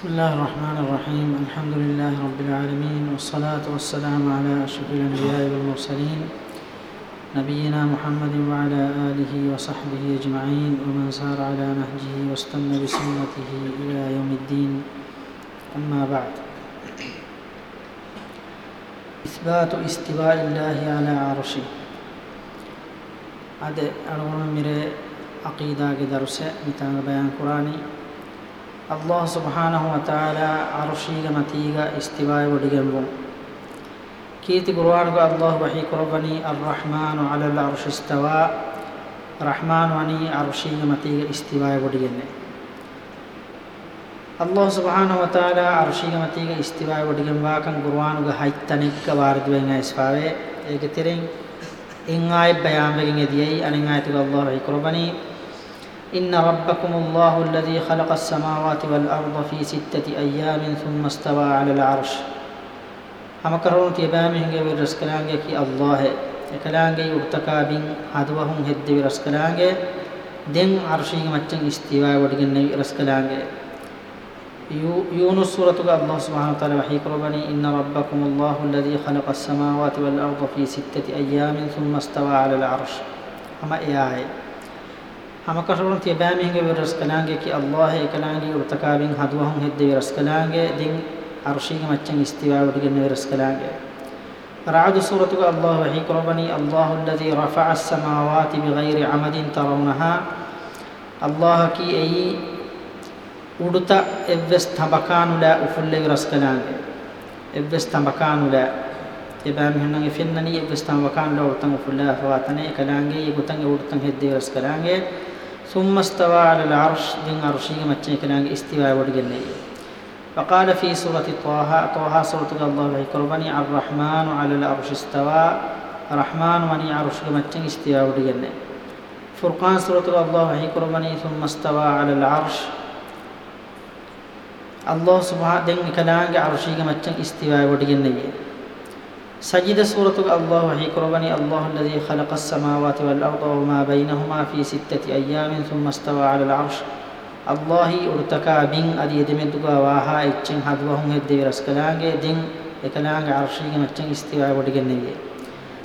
بسم الله الرحمن الرحيم. الحمد لله رب العالمين والصلاة والسلام على أشرف الأنبياء والمرسلين نبينا محمد وعلى آله وصحبه أجمعين ومن سار على نهجه واستنى بسنته إلى يوم الدين. أما بعد إثبات استواء الله على عرشه. هذا أرغم مري عقيدة درس مثال بيان قرآني അള്ളാഹു സുബാനഹുമത്താല അർഷീക മതീക ഇസ്തിവായ ഒടുകുമ്പോൾ കീർത്തി ഖുർആാനുക അള്ളാഹു വഹി ഖുർബനി അർ റഹ്മാനു അലൽ അർഷിസ്തവ റഹ്മാനു അനി അർഷീക മതീക ഇസ്തിവായ ഒടുകുന്നെ അള്ളാഹു സുബാനഹുമത്താല അർഷീക മതീക ഇസ്തിവായ ഒടുകുമ്പാക്കം ഖുർആാനുക ഹൈത്തനിക്ക വാർദ്ദുവെങ്ങ ഇസ്വാവേ ഏകത്തിരയും ഇങ്ങായ ബയാംബകിങ് എതിയായി അനിങ്ങായത്തുക അള്ളാഹു വഹി ഖുർബനി إن ربكم الله الذي خلق السماوات والأرض في ستة أيام ثم استوى على العرش هم كرون تيبامه جب رسكلانge كي الله එකලාංගේ උර්තකාබින් හදවහුන් හෙද්දෙවි රස්කලාංගේ දෙන් අර්ශීග මච්චන් ඉස්තිවා වඩගෙන රස්කලාංගේ يونس سورة الله سبحانه وتعالى وحي قربني إن ربكم الله الذي خلق السماوات والأرض في ستة أيام ثم استوى على العرش أما إياه ಹಮಕಶಗಳು ತಿಬಾಮಿಂಗೆ ವಿರಸ್ ಕಲಾಂಗೆ ಕಿ ಅಲ್ಲಾಹ್ ಏಕಲಾಂಗೆ ಉರ್ತಕಾವಿಂಗ್ ಹದುವಹಂ ಹೆದ್ದೆ ವಿರಸ್ ಕಲಾಂಗೆ ದಿಂಗ್ ಅರ್ಷಿಗೆ ಮಚ್ಚಂಗ್ ಇಸ್ತಿವಾವುಡಿಗೆ ವಿರಸ್ ಕಲಾಂಗೆ رعد سورة الله وحي قربني الله الذي رفع السماوات بغير عمد ترونها الله كي أي ಉಡುತ ಎವ್ವೆಸ್ ತಂಬಕಾನುಲ ಉಫುಲ್ಲೆ ರಸ್ಕನಾಗೆ ಎವ್ವೆಸ್ ತಂಬಕಾನುಲ ಎಬಾಮ್ ಹೆಣ್ಣಂಗೆ ಫಿನ್ನನಿ ಎವ್ವೆಸ್ ತಂಬಕಾನುಲ ಉಡ್ತಂಗೆ ಉಫುಲ್ಲೆ ಅಫವಾತನೆ ಕಲಾಂಗೆ ಈ ಗುತಂಗೆ ಉಡ್ತಂಗೆ ಹೆದ್ದೆ ರಸ್ಕಲಾಂಗೆ ثم استوى على العرش دين عرشي کلانگ استواء وڑگنے فقال في سورة طه طه سورة الله قرباني الرحمن على العرش استوى رحمن وني عرش مچے استواء وڑگنے فرقان سورة الله قرباني ثم استوى على العرش. الله سبحانه دين كلانگ عرشي مچے استواء وڑگنے سجد سورة الله وحي قربني الله الذي خلق السماوات والأرض وما بينهما في ستة أيام ثم استوى على العرش. الله ارتكى بين أدي دمدقا واها إتشن حدوهم هدي رسكلانge دين ekalaange arshiga maccan istiwa wadigenneviye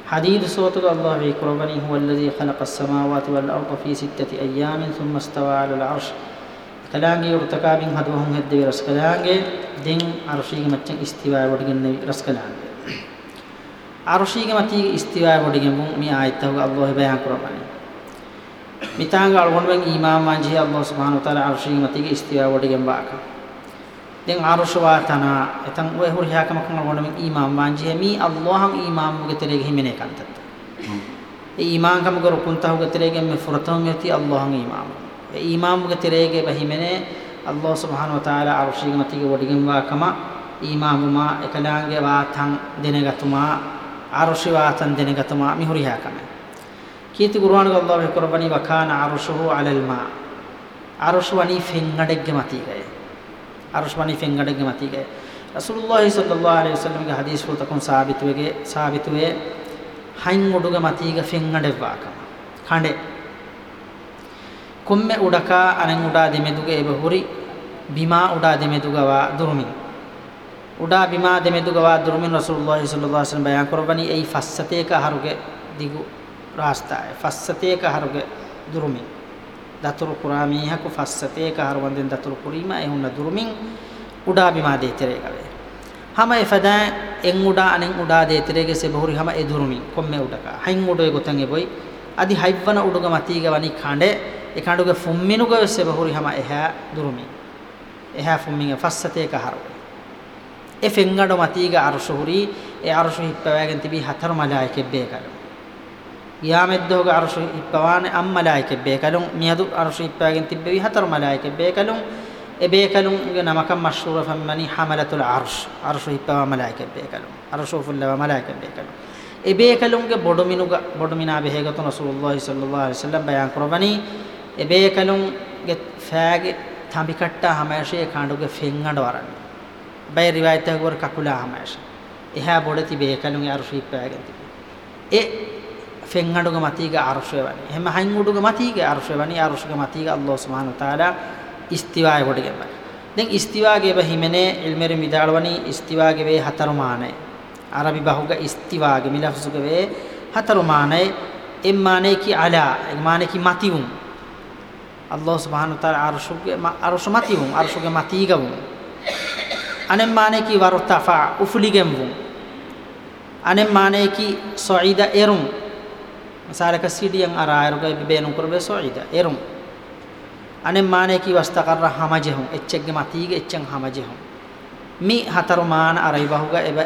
حديد صوت الله في قربني هو الذي خلق السماوات والأرض في ستة أيام ثم استوى على العرش. كلانجي ارتكابين هدوهم هدي رسكلانجي دين عرشيga maccan istiwa wadigennevi رسكلانجي අරුෂීග මතී ඉස්තිවා බොඩිගෙන් මේ ආයතව අල්ලාහ් බයන් කරපani මිතාංග අල්ගොන්වෙන් ඊමාම් මාංජි අල්ලාහ් සුබ්හානහු තාලා අරුෂීග මතී ඉස්තිවා බොඩිගෙන් බාක. දැන් අරුෂවා තන එතන් ඔය හුරි හාකම කන අල්ගොන්වෙන් ඊමාම් මාංජි මි අල්ලාහම් ඊමාම් මුගේ තෙරෙග හිමිනේ කන්තත් ඒ ඊමාම් කම කර කුන්තහුගේ තෙරෙගෙන් මේ ෆුරතම් යති අල්ලාහම් ඊමාම්. ඒ ඊමාම් මුගේ තෙරෙගේ බහිමනේ අල්ලාහ් සුබ්හානහු තාලා අරුෂීග මතී බොඩිගෙන් වාකම ඊමාමුමා එකලාංගේ වාතන් දෙනගතුමා අරුෂි වාතන් දෙනගතමා මිහුරියා කම කීති කුර්ආන ගල්ලාහ් කරබනි වකාන අරුෂුහු අලල් මා. අරුෂ් වනි ෆෙන්ගඩෙග්ගෙ මතීගය අරුෂ් වනි ෆෙන්ගඩෙග්ගෙ මතීගය රසූලුල්ලාහි සල්ලල්ලාහු අලයිහි වසල්ලම්ගේ හදීස් වල තකුන් සාබිත වෙගේ සාබිත වේ හයින් උඩුග මතීග ෆෙන්ගඩෙව්වාකම කණ්ඩේ. කොම්මෙ උඩකා අනෙන් උඩා දෙමෙදුගේ එබ හුරි බිමා උඩා දෙමෙදුගවා දුරුමින්. උඩා බිමා දෙමෙදුගවා දුරුමින් රසූලුල්ලාහි සල්ලල්ලාහු අලයිහි වසල්ලම් බයන් කරවනි. ඒ ෆස්සතේක හරුගේ දිගු රාස්තාය ෆස්සතේක හරුගේ දුරුමින්. දතුරු කුරාමීහකු ෆස්සතේක හරුවන්දෙන් දතුරු කුරීම එහුන්න දුරුමින් උඩා බිමා දේතරේ කවේ හම එෆදා එන් උඩා අනෙන් උඩා දේතරේගේ සෙබහුරි හම ඒ දුරුමින්. කොම්මේ උඩක. හයින් උඩේ ගොතන් එබොයි. අදි හයිවන උඩුග මතීග වනි කණ්ඩේ. ඒ කණ්ඩුගේ ෆුම්මිනුගේ සෙබහුරි හම එහා දුරුමින්. එහා ෆුම්මින් ෆස්සතේක හරුගේ e fengado matiga arshu huri e arshu hippawagen tibi hatar malaike bekalum qiyamet arshu hippawane am malaike bekalum miyadu arshu hippawagen tibbi hatar malaike bekalum e bekalum ge namakam mashhur fammani hamalatul arsh arshu hippawa malaike bekalum arshu fullawa malaike bekalum e bekalum ge boduminuga bodumina behegatu rasulullah sallallahu alaihi wasallam bayan kurabani e bekalum ge faage tambikatta hamashe kanduge fengado warani bay riwayat එක වර කකුලා හමෑෂ එහා බොඩති බේකලුගේ අරුෂී පෑගෙන තිබේ. ඒ ෆෙන්හඩුගේ මතීගේ අරුෂය වනි. එහෙම හයින් උඩුගේ මතීගේ අරුෂය වනි. අරුෂගේ මතීගේ අල්ලාහ් සුබ්හානහු තාලා ඉස්තිවාය කොටගෙන දැන් ඉස්තිවාගේ බහිමනේ ඉල්මෙරි මිදාලවනි ඉස්තිවාගේ වේ හතර මානේ අරබි බහුග ඉස්තිවාගේ මිලෆ්සුගේ වේ හතර මානේ එම් මානේ කි අලා එම් මානේ කි මතිවුම් අල්ලාහ් සුබ්හානහු තාලා අර්ෂුගේ අර්ෂු මතිවුම් අර්ෂුගේ මතීගවුම් අනෙම් මානේ කි වරතෆා උෆුලිගෙම්වුම් අනෙම් මානේ කි සොයිදා එරුම් මසාලක සිඩියන් අරායරුගේ බෙබේනුම් කරබේ සොයිදා එරුම් අනෙම් මානේ කි වස්තකර හමජෙහුම් එච්චෙක්ගේ මතීගේ එච්චෙන් හමජෙහුම් මි හතර මාන අරයි බහුගා එබ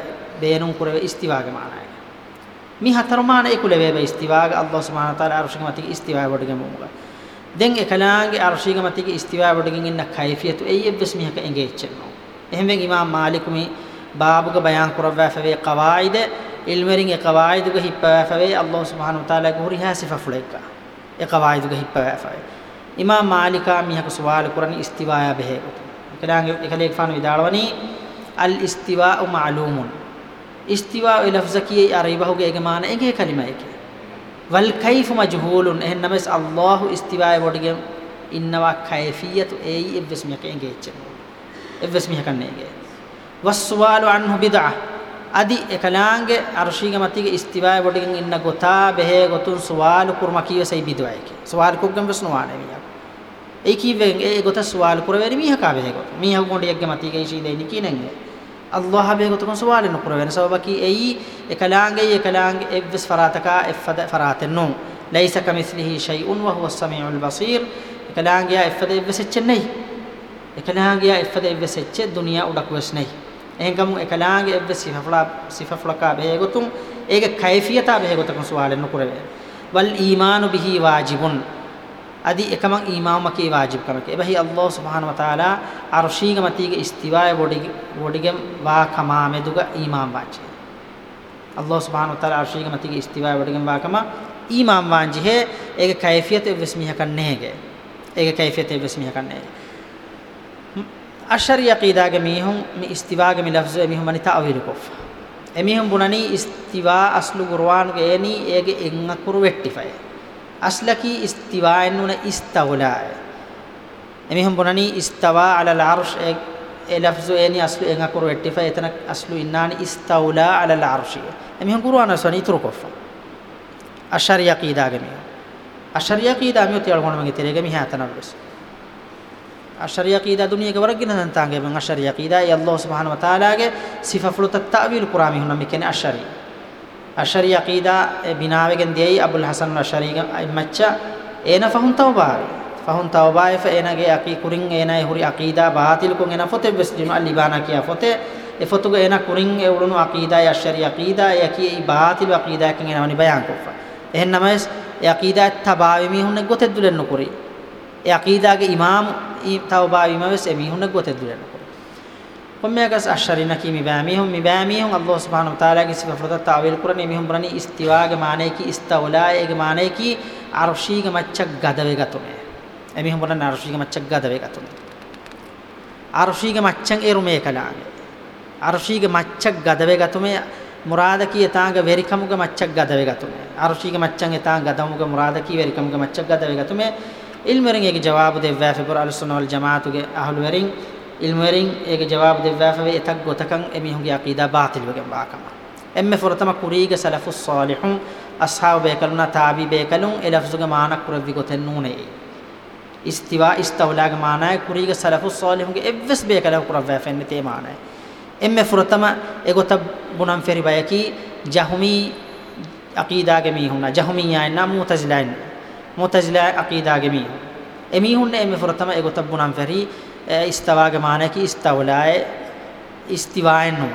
බේනුම් කරවේ ඉස්තිවාගේ මානයි mi hatarumana ekule webe istiwaaga allah subhanahu wa taala arshiga matigi istiwaa wodge mumuga den ekalaange arshiga matigi istiwaa wodge inna kayfiyatu eyyebes mihaka engechenno ehmen imam malikumi baabuga bayan kurawwa fawe qawaid ilmerin e qawaiduga hippa fawe allah subhanahu wa taala guri hasifa fuleka e qawaiduga hippa fawe imam malika mihaka suwal kurani istiwaa behe ekalaange ekalek fanu vidalwani al istiwaa ma'lumun ඉස්තිවා ඒ ලෆ්ස කියේ අරයිබහුගේ ඒගේ මාන ඒගේ කලිමා ඒකේ වල් කයිෆ මජහූලුන්. එහෙන් නමස් අල්ලාහ් ඉස්තිවා වඩගේ ඉන්නවා කයිෆියතු. ඒයි එවස් මියක ඒගේ එච්චන එවස් මිහකන්නේගේ වස්සවාලු අන්හු බිදා. අදි එකලාංගේ අර්ශීග මතිගේ ඉස්තිවාය බොඩින් ඉන්න ගොතා බෙහෙ ගොතුන් සවාලු කුර්ම කීවසයි බිදවයි කිය සවාල් කුග්ගම් වස්නවානේ මියා. ඒ කීවෙන් ඒ ගොත සවාල් කුරවෙරි මිහකා බෙහෙ ගොත. මිහු ගොඩියක්ගේ මතිගේ ශීදේ නිකී නංගේ අල්ලාහ බෙහෙ ගොතුන් සවාල් නුකුර වෙන සබකි ඒයි එකලාංගේ එකලාංගේ එවස් ෆරාතකා එෆද ෆරාතෙන් නෝ ලයිස කමිස්ලිහි ෂයිඋන් වහුවස් සමීඋල් බසීර්. එකලාංගේ එෆද එවස් එච්චන්නේ එකලාගේ එෆද එවස් එච්චේ දුනියා උඩක් වෙස් නැයි එහෙන්ගම එකලාගේ එවස් සිෆෆලා සිෆෆලකා බේගොතුම් ඒක කයිෆියතා බේගොතකන් සුවාලෙන්න කුරවේ වල් ඊමානු බිහි වාජිබුන්. අදි එකමන් ඊමාමකේ වාජිබ් කමක එබහි අල්ලාහ් සුබ්හාන ව තාලා අර්ශීග මතීගේ ඉස්තිවාය බොඩි බොඩිගම් වා කමා මෙදුග ඊමාම් වාජි අල්ලාහ් සුබ්හාන ව තාලා අර්ශීග මතීගේ ඉස්තිවාය බොඩිගම් වා කමා ඊමාම් වාජි හේ ඒක කයිෆියත එවස් මිහකන් නැහැගේ. ඒක කයිෆියත එවස් මිහකන් නැහැ ashari aqida ge mihum mi istiwa ge mi lafz mihum mani ta'wil kof emihum bunani istiwa aslu qur'an ge eni ege enga kuru vettifaye අස්ලකී ඉස්තිවායන් නුන ඉස්තවලා එමිහම් බොනනි ඉස්තවා අලල් අර්ෂ් ඒ ලෆ්සු එනි අස්ලු එංග කරු එට්ටිෆා එතන අස්ලු ඉන්නානි ඉස්තවලා අලල් අර්ෂි එමිහම් කුර්ආන සනි තුරුකොෆ අෂරිය කීදාගේ මිහ අෂරිය කීදා මිය තියල් ගොන මගේ තෙරේගේ මිහ අතනවස් අෂරිය කීදා දුනියක වරගින නන්තාගේ මං අෂරිය කීදා. ය අල්ලාහ් සුබ්හානහු වතාලාගේ සිෆෆලුත තාවීල් කුරාමි හුනම්. මිකනේ අෂරිය අෂරි අකීදා බිනාවෙගෙන් දෙයි අබුල් හසන් අෂරි මච්චා එන ෆහුන් තවබා ෆහුන් තවබා එෆ එනගේ අකී කුරින් එනයි හුරි අකීදා බාතිල් කුන් එන ෆොතේ බස් ජිමා ලිබානා කියා ෆොතේ. e fotuga ena kurin e ulunu aqida ya shari aqida ya ki e batil aqida ken ena wani bayan kofa ehen namas e aqida tabawi mi hunne gote dulen nukuri e aqida ge imam tawbawi maves e mi hunne gote dulen nukuri කොම්මයකස් අෂරින කි මිබෑමිහුම් මිබෑමිහුම් අල්ලාහ් සුබ්හානහු තාලාගේ සිෆත තාවිල් කුරණි මිහුම් බරනි ඉස්තිවාගේ මානේ කි ඉස්තවලායේ මානේ කි අර්ෂීගේ මච්චක් ගදවේ ගතුනේ එමිහුම් බරන අර්ෂීගේ මච්චක් ගදවේ ගතුනේ අර්ෂීගේ මච්චන් එරුමේ කලාගේ අර්ෂීගේ මච්චක් ගදවේ ගතුමේ මුරාද කී තාංග වෙරිකමුගේ මච්චක් ගදවේ ගතුනේ අර්ෂීගේ මච්චන් තාංග ගදමුගේ මුරාද කී වෙරිකමුගේ මච්චක් ගදවේ ගතුමේ ඉල්මරින් ඒගේ ජවාබ දෙවෑ ෆිබර අල්සුන්න වල් ජමාතුගේ අහලු වෙරින් ilmuerin ege jawab devvafawe etak gotakan emihunge aqida batil wegen baakama emme fortama kuriga salafus salihun ashab bekaluna tabi bekalun elafzuga maana kuravvi goten nune istiwa istawlaga maana kuriga salafus salihunge evves bekalu kuravva fenne te maana emme fortama egota bunan feri bayaki jahumi aqida ge mihuna jahmiya na mu'tazila mu'tazila aqida ge mi emihunne emme fortama egota bunan feri ඉස්තවාගේ මානකි ඉස්තවලාය ඉස්තිවායන් නෝ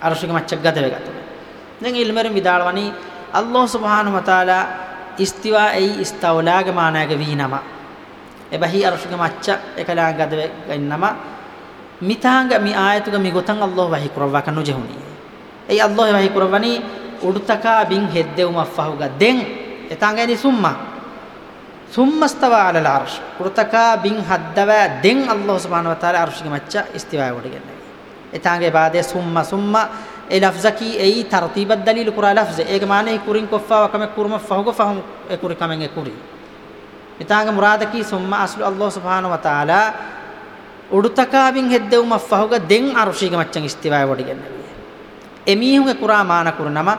අරශික මච්චක් ගත වෙගත දැන් ඉල්මරෙන් විදාලවනි අල්ලාහ් සුබ්හානහු වතාලා ඉස්තිවා එයි ඉස්තවලාගේ මානගේ වීනම එබහි අරශික මච්ච එකලා ගත වෙන්නම මිතාංග මි ආයතුක මි ගොතන් අල්ලාහ් වහි කරවා කනු ජෙහුනි එයි අල්ලාහ් වහි කරවනි උඩුතකා බින් හෙද්දෙවම ෆහුග දෙන් එතාංගනි සුම්මා ثم استوى على العرش قرتكا بين حدوا دين الله سبحانه وتعالى عرش مچا استواء ودگن اتانگے بعد ثم ثم اے لفظ کی ای ترتیب دلیل قران لفظ ایک معنی کورن کو فا وکم کورم فہو فہم کور کمیں کوری ඊතාග මුරාදකී සුම්ම අස්ලු අල්ලාහ් සුබ්හානහු වතාලා උඩුතකාවින් හෙද්දෙවුම ෆහුග දෙන් අරුෂීග මච්චන් ඉස්තිවාය වඩගෙන එමීහුගේ කුරා මාන කුරනම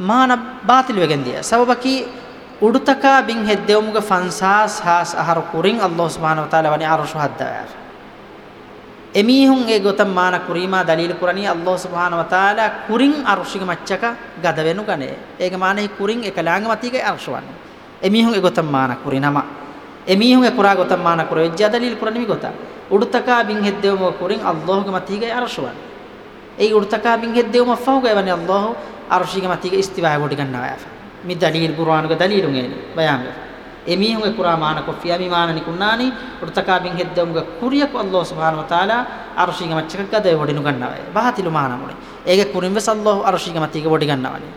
මාන බාතිල් වෙගෙන් දිය සබබකී උඩුතකා බින් හෙද්දෙවුමුගේ ෆන්සාස් හාස් අහර කුරින් අල්ලාහ් සුබ්හානහු වතාලා වනි අරුෂ හද්දාය එමීහුන් ඒ ගොතම් මාන කුරීමා දලීල් කුරණී අල්ලාහ් සුබ්හානහු වතාලා කුරින් අරුෂිග මච්චක ගද වෙනු ගනේ. ඒක මානෙහි කුරින් එකලාංග මතීගේ අරුෂවන්නේ එමීහුන් ඒ ගොතම් මාන කුරිනම. එමීහුන් ඒ කුරා ගොතම් මාන කුරෙ ජදලීල් කුරණී ගොත උඩුතකා බින් හෙද්දෙවුමුගේ කුරින් අල්ලාහ්ගේ මතීගේ අරුෂවන්නේ ඒ උර්තකා බින් හෙද්දෙවම ෆහුගා වනි අල්ලාහ් අර්ශිග මතිග ඉස්තිවාය කොට ගන්නවා යාෆ මි දලීල් කුර්ආනුක දලීලුන් එනි බයාන් එමීහුගේ කුරා මාන කොෆියා මි මාන නිකුන්නානි උර්තකා බින් හෙද්දෙවම කුරියක් අල්ලාහ් සුබ්හානහු වතාලා අර්ශිග මච්චක ගදේ වඩිනු ගන්නවා. බහතිලු මාන මොනේ ඒගේ කුරින් වෙස අල්ලාහ් අර්ශිග මතිග වඩි ගන්නවානි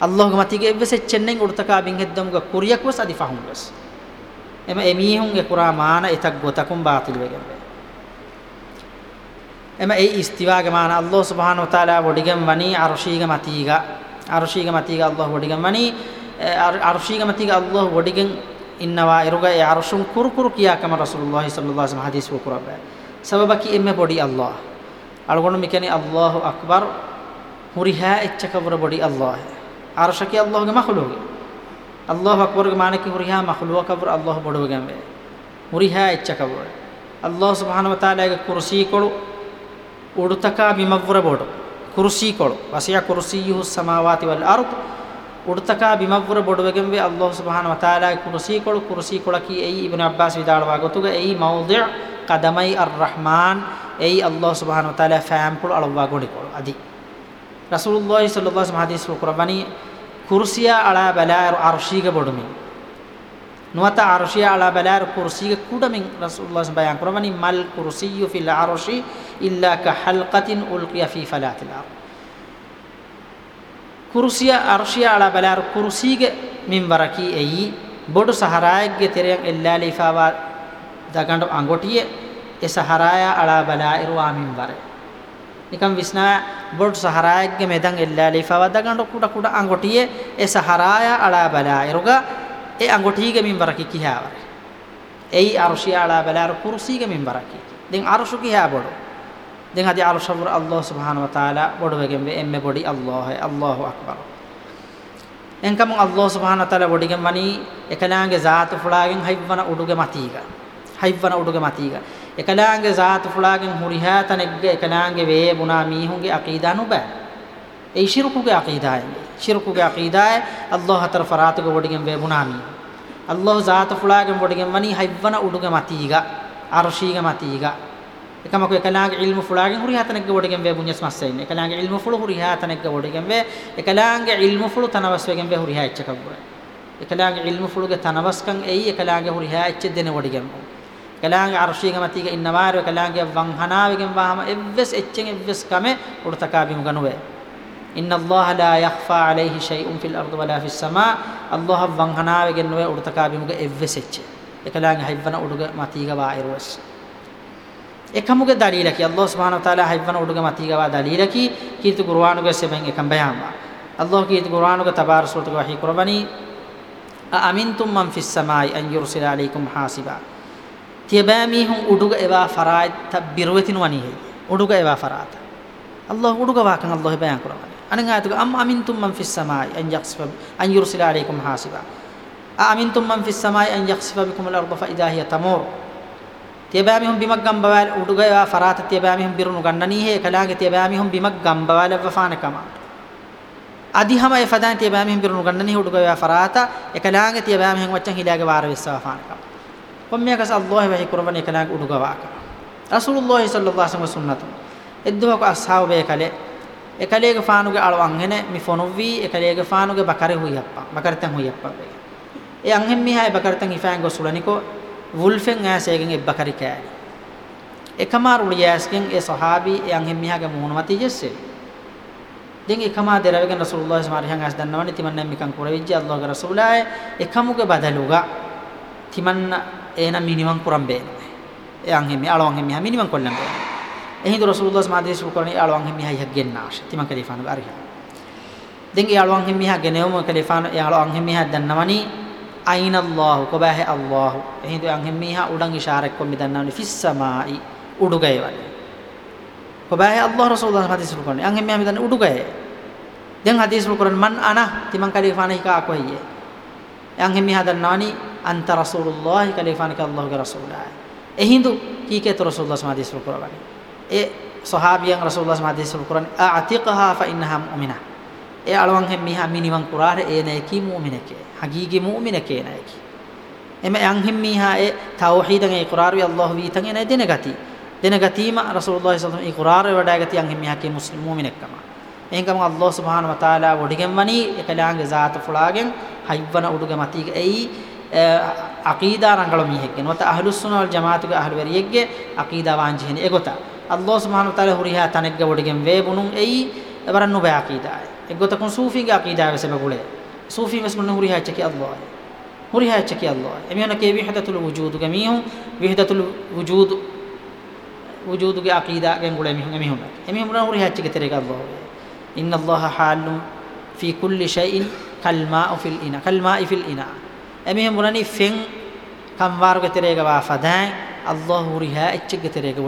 අල්ලාහ්ගේ මතිග එව්වෙස් එච්චෙන්නෙන් උර්තකා බින් හෙද්දෙවම කුරියක් වස් අදි ෆහුම් වස්. එම එමීහුගේ කුරා මාන එතක් ගොතකුම් බාතිල් වෙගෙන් එම ඒ ඉස්තිවාගේ මාන අල්ලාහ් සුබ්හානහු තාලා වඩිගම් වනි අර්ශීග මතීග අරුෂීග මතීග අල්ලාහ් වඩිගම්. මනි අරුෂීග මතීග අල්ලාහ් වඩිගම් ඉන්නවා එරුග ඒ අරුෂුම් කුරු කුරු කියා කම රසූලුල්ලාහි සල්ලල්ලාහු අලයිහි වසල්ලම් හදීස් වකුරබ සබබකි එම්මෙ බොඩි අල්ලාහ්. අලගොණ මිකනි අල්ලාහ් අක්බර් හුරිහා එච්චකවර බොඩි අල්ලාහ්. අරුෂකි අල්ලාහ්ගේ මඛලූගේ. අල්ලාහ් අක්බර්ගේ මානකි හුරිහා මඛලූක කවර අල්ලාහ් බොඩවගම් වේ හුරිහා එච්චකවර අල්ලාහ් සුබ්හානහු වතාලාගේ කුර්සී කොළු උඩුතකා බිමවර බොඩෝ. ಕುರ್ಸಿ ಕೊಳು ವಸಿಯ ಕುರ್ಸಿಯು ಸಮಾವಾತಿ ವಲ್ ಅರ್ದ್ ಉಡುತಕ ಬಿಮವ್ವರ ಬೋಡುವೆಗೆಂಬೆ ಅಲ್ಲಾಹ್ ಸುಬ್ಹಾನ ವತಾಲ ಕುರ್ಸಿ ಕೊಳು ಕುರ್ಸಿ ಕೊಳಕಿ ಐ ಇಬ್ನು ಅಬ್ಬಾಸ್ ವಿದಾಳವಾಗುತ್ತುಗ ಐ ಮೌದಿ ಕದಮೈ ಅರ್ ರಹಮಾನ್ ಐ ಅಲ್ಲಾಹ್ ಸುಬ್ಹಾನ ವತಾಲ ಫ್ಯಾಮ್ ಕೊಳು ಅಳವಾಗೋಡಿ ಕೊಳು ಅದಿ ರಸೂಲುಲ್ಲಾಹಿ ಸಲ್ಲಲ್ಲಾಹು ಅಲೈಹಿ ವಸಲ್ಲಂ ಹದೀಸ್ ಕುರಬನಿ ಕುರ್ಸಿಯ ಅಳ ಬಲಾರ್ ಅರ್ಶಿಗೆ ಬೋಡುಮಿ nuwata arshiya ala balar kursiga kudamin rasulullah bayan kuramani mal kursiyyu fil arshi illa ka halqatin ulqiya fi falatil ard kursiya arshiya ala balar kursiga min waraki eyi bodu saharayge tereyang ellali fawa dagando angotiye e saharaya ala balairu amin ware nikam visna bodu saharayge medan ellali fawa dagando kuda kuda angotiye e saharaya ala balairuga e angotige min baraki kihawa ei arshiya ala balar kursige min baraki den arshu kiha bodu den hadi arshavur allah subhanahu wa taala bodu wegen be emme bodi allah allahu akbar enkam allah subhanahu wa taala bodigen mani ekalaange zaatu fulagen haywana uduge matiga haywana uduge matiga ekalaange zaatu fulagen hurihata negge ekalaange ve buna mihunge aqida nu ba ei shirkuge aqida ai ಶಿರ್ಕುಗೆ ಅಕೀದಾಯ ಅಲ್ಲಾಹ್ ಹತರ ಫರಾತುಗೆ ಒಡಿಗೆ ಬೇಬುನಾಮಿ ಅಲ್ಲಾಹ್ ಜಾತ ಫುಳಾಗೆ ಒಡಿಗೆ ಮನಿ ಹೈವ್ವನ ಉಡುಗೆ ಮತೀಗ ಅರ್ಶೀಗೆ ಮತೀಗ එකමක එකලාගේ ඉල්මු ෆුලාගෙන් හුරි හතනෙක්ගේ වඩගෙන් වේ බුඤ්ඤස් මස්සයින් එකලාගේ ඉල්මු ෆුළු හුරි හතනෙක්ගේ වඩගෙන් වේ එකලාගේ ඉල්මු ෆුළු තනවස් වෙගෙන් වේ හුරි හැච්ච කවුර එකලාගේ ඉල්මු ෆුළුගේ තනවස්කම් එයි එකලාගේ හුරි හැච්ච දෙන වඩගෙන් එකලාගේ අර්ශීගේ මතීක ඉන්නවාර එකලාගේ වං හනාවෙගෙන් වහම එව්වස් එච්චෙන් එව්වස් කම උඩතකා බිමු ගනුවේ ඉන්න අල්ලාහ ලා යඛෆා අලයිහි ෂයිඋන් ෆිල් අර්ද් වලා ෆිස් සමා අල්ලාහ වංහනාවගෙන් නොවේ උඩතකා බිමුග එව්වෙසෙච්ච එකලාගේ හයිවන උඩුග මතීග වායරවස් එකමුග දලීලකි අල්ලාහ සුබ්හානහු තාලා හයිවන උඩුග මතීග වා දලීලකි කීතු කුර්ආනුග සෙබෙන් එකම් බයම්වා අල්ලාහ කීතු කුර්ආනුග තබාරස් උඩුග වහී කුර්බනී අමින්තුම් මන් ෆිස් සමායි අන් යුර්සිල අලයිකුම් හාසිබා තියබෑමීහුන් උඩුග එවා ෆරායිත් තබ්බිරවතින් වනීහි උඩුග එවා ෆරාත අල්ලාහ උඩුග වාකන් අල්ලාහ බයන් කුර්ආන anin ayatuga am amintum man fis samai an yakhsifa an yursila alaykum hasiba a amintum man fis samai an yakhsifa bikum al arda fa idha hiya tamur tiyabami hum bimak gambawal uduga wa farata tiyabami hum birunu gannani he kalaage tiyabami hum bimak gambawal wa fana kama. Adi hama e fadan tiyabami hum birunu gannani uduga wa farata e kalaage tiyabami hum waccan hilaage war wessa fana kama kommiya kas allah wa hikurban e kalaage uduga wa rasulullah sallallahu alaihi wasallam sunnatu edduwa ko ashabe kale ekaleege faanuge alwan hene mi fonovvi ekaleege faanuge bakare huyappa bakartan huyappa e anhem mi hay bakartan ifaan go sulaniko wulfen asegen e bakari kaali ekamar uliyasken e sahabi e anhem mi hage muhunmati jesse den ekama deravegen rasulullah එහිඳු රසූලුල්ලාහ් සමාදේශ කරණි යාළුවන් හිමිහා යක් ගෙන්නාශ. තිමන් කලිෆානු අරිහ දෙන් යාළුවන් හිමිහා ගෙනෙවම කලිෆානු යාළුවන් හිමිහා දන්නවනි අයින අල්ලාහ් කොබෑ අල්ලාහ්. එහිඳු අංගෙම් මීහා උඩන් ඉෂාරක් කොම් මිදන්නානි fees සමායි උඩුගය වනේ කොබෑ අල්ලාහ් රසූලුල්ලාහ් හදීස් රුකන්නේ අංගෙම් මීහා මිදන්න උඩුගය. දැන් හදීස් රුකරන් මන් අනා. තිමන් කලිෆාන හිකා කොයියේ? අංගෙම් මීහා දන්නානි අන්ත රසූලුල්ලාහ් කලිෆාන කල්ලාහ්ගේ රසූලා එහිඳු කීකේ රසූලුල්ලාහ් හදීස් රුකරවනේ ඒ සහාබියන් රසූලුල්ලාහ් හදීස් රුකරන් අතිකහා ෆඉන්නහා මුමිනා ඒ අලවන් හැම් මිහා මිනිවන් කුරාර ඒ නැකි මුමිනකේ හගීගේ මුමිනකේ නැකි එම යන් හැම් මිහා ඒ තවහීදන් ඒ කුරාර වි අල්ලාහ් වී තන් එන දෙන ගති දෙන ගතිම රසූලුල්ලාහ් සල්ලල්ලාහු අලයිහි කුරාර වඩා ගති යන් හැම් මිහා කේ මුස්ලිම් මුමිනක්කම එහෙන්කම අල්ලාහ් සුබ්හානහු වතාලා වඩිගෙන් වනි එකලාංගේ ذات ෆුලාගෙන් හයිවන උඩුගේ මතීක එයි අකීදා රංගල මිහෙක්ගෙන වත අහ්ලුස් සුන්නා වල් ජමාතුගේ අහ්ලු වෙරියෙක්ගේ අකීදා වාංජිහෙන එගොත අල්ලාහ් සුබ්හානහු වතාලා හුරිහා තනෙක්ගේ වඩිගෙන් වේබුනුන් එයි වරන් නොබෑ අකීදායි එගොතකුන් සූෆීගේ අකීදාව සබගුලේ සූෆී මස්මුන්න හුරි හැච්චකි අල්ලාහ් හුරි හැච්චකි අල්ලාහ් එමිහන කේ විහදතුල් වුජූද් ගමීහු විහදතුල් වුජූද් වුජූදුගේ අකීදා ගෙන් ගුලේ මිහුන් එමිහුන් එමිහුන් හුරි හැච්චකි තරේක අල්ලාහ් ඉන්න අල්ලාහ් හාලු ෆී කුල්ලි ෂයින් කල්මාඋ ෆිල් ඉනා කල්මායි ෆිල් ඉනා එමිහුන් මුනනි ෆෙන් කම්වාරුගේ තරේක වා ෆදායි අල්ලාහ් හුරි හැච්චකි තරේක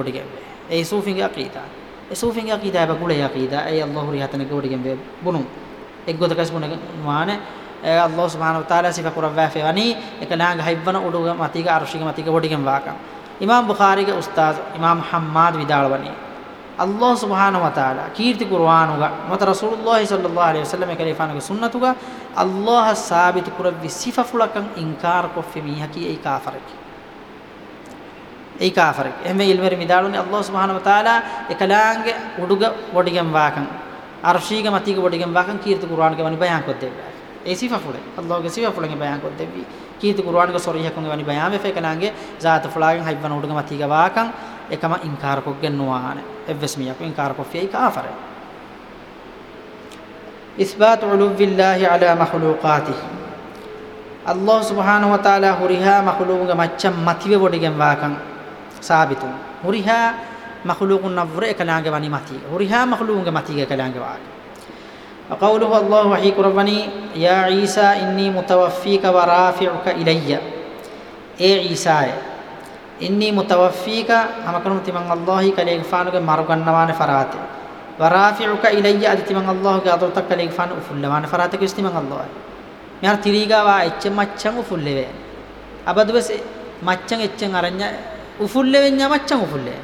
වඩගේ ඒ සූෆීගේ අකීදා සූෆින්ගේ අකීදා බකුලේ අකීදා ඒ අල්ලාහ් රිහතන ගොඩගෙන් වේ බුනු එක් ගොත කස් බුන මාන ඒ අල්ලාහ් සුබ්හානහු වතාලා සිෆ කුරවා ෆෙවනි එක නාග හයිබ්බන උඩුග මතිග අර්ශිග මතිග ගොඩගෙන් වාකම් ඉමාම් බුඛාරිගේ උස්තාද් ඉමාම් හම්මාද් විදාලවනි අල්ලාහ් සුබ්හානහු වතාලා කීර්ති කුර්ආනුග මත රසූලුල්ලාහි සල්ලල්ලාහු අලයිහි වසල්ලම කලිෆානුගේ සුන්නතුග අල්ලාහ් සාබිත කුරවි සිෆ ෆුලකන් ඉන්කාර කොෆෙ මීහකි ඒ කාෆරකි ඒ කාෆරෙක්. එහෙම ඉල්මරි මිදාලුනේ අල්ලාහ් සුබ්හානහු වතාලා එකලාංගෙ උඩුග වඩිගම් වාකන්. අර්ශීග මතීග වඩිගම් වාකන් කීර්ති කුර්ආන් ගවනි බයන් කොත් දෙව්වා. ඒ සිෆා ෆුලේ. අල්ලාහ්ගේ සිෆා ෆුලේ බයන් කොත් දෙව්වි. කීර්ති කුර්ආන් ග සොරිහ කුන් ගවනි බයන් වේ ෆේකලාංගෙ ذات ෆුලාගෙන් හයිබන උඩුග මතීග වාකන් එකම ඉන්කාර කොක් ගන්නවාන එවස් මියක් ඉන්කාර කොක් ෆේ කාෆරෙ. ඉස්බාත් උලුවිල්ලාහි අලා මහලූකාතිහි අල්ලාහ් සුබ්හානහු වතාලා හුරිහා මහලූග මච්චම් මතිවෙ වඩිගම් වාකන් සාබිතුන්. හුරිහා මඛලූකුන් නවර එකලාගේ වනි මතී. හුරිහා මඛලූන්ගේ මතී එකලාගේ වාගේ. وقوله الله وحيك ربني يا عيسى إني متوفيك ورافعك إلي اے عيسى إني متوفيك هم كنم تمن الله كليك فانك مرغنوان فرات ورافعك إلي أدت من الله قادرتك كليك فان أفلوان فراتك استمن الله මෙහර තිරීගාවා එච්ච මච්චන් උෆුල්ලේ වේ. අබදුවස මච්චන් එච්චන් අරඤ්ඤ ufulle wenya maccan ufulle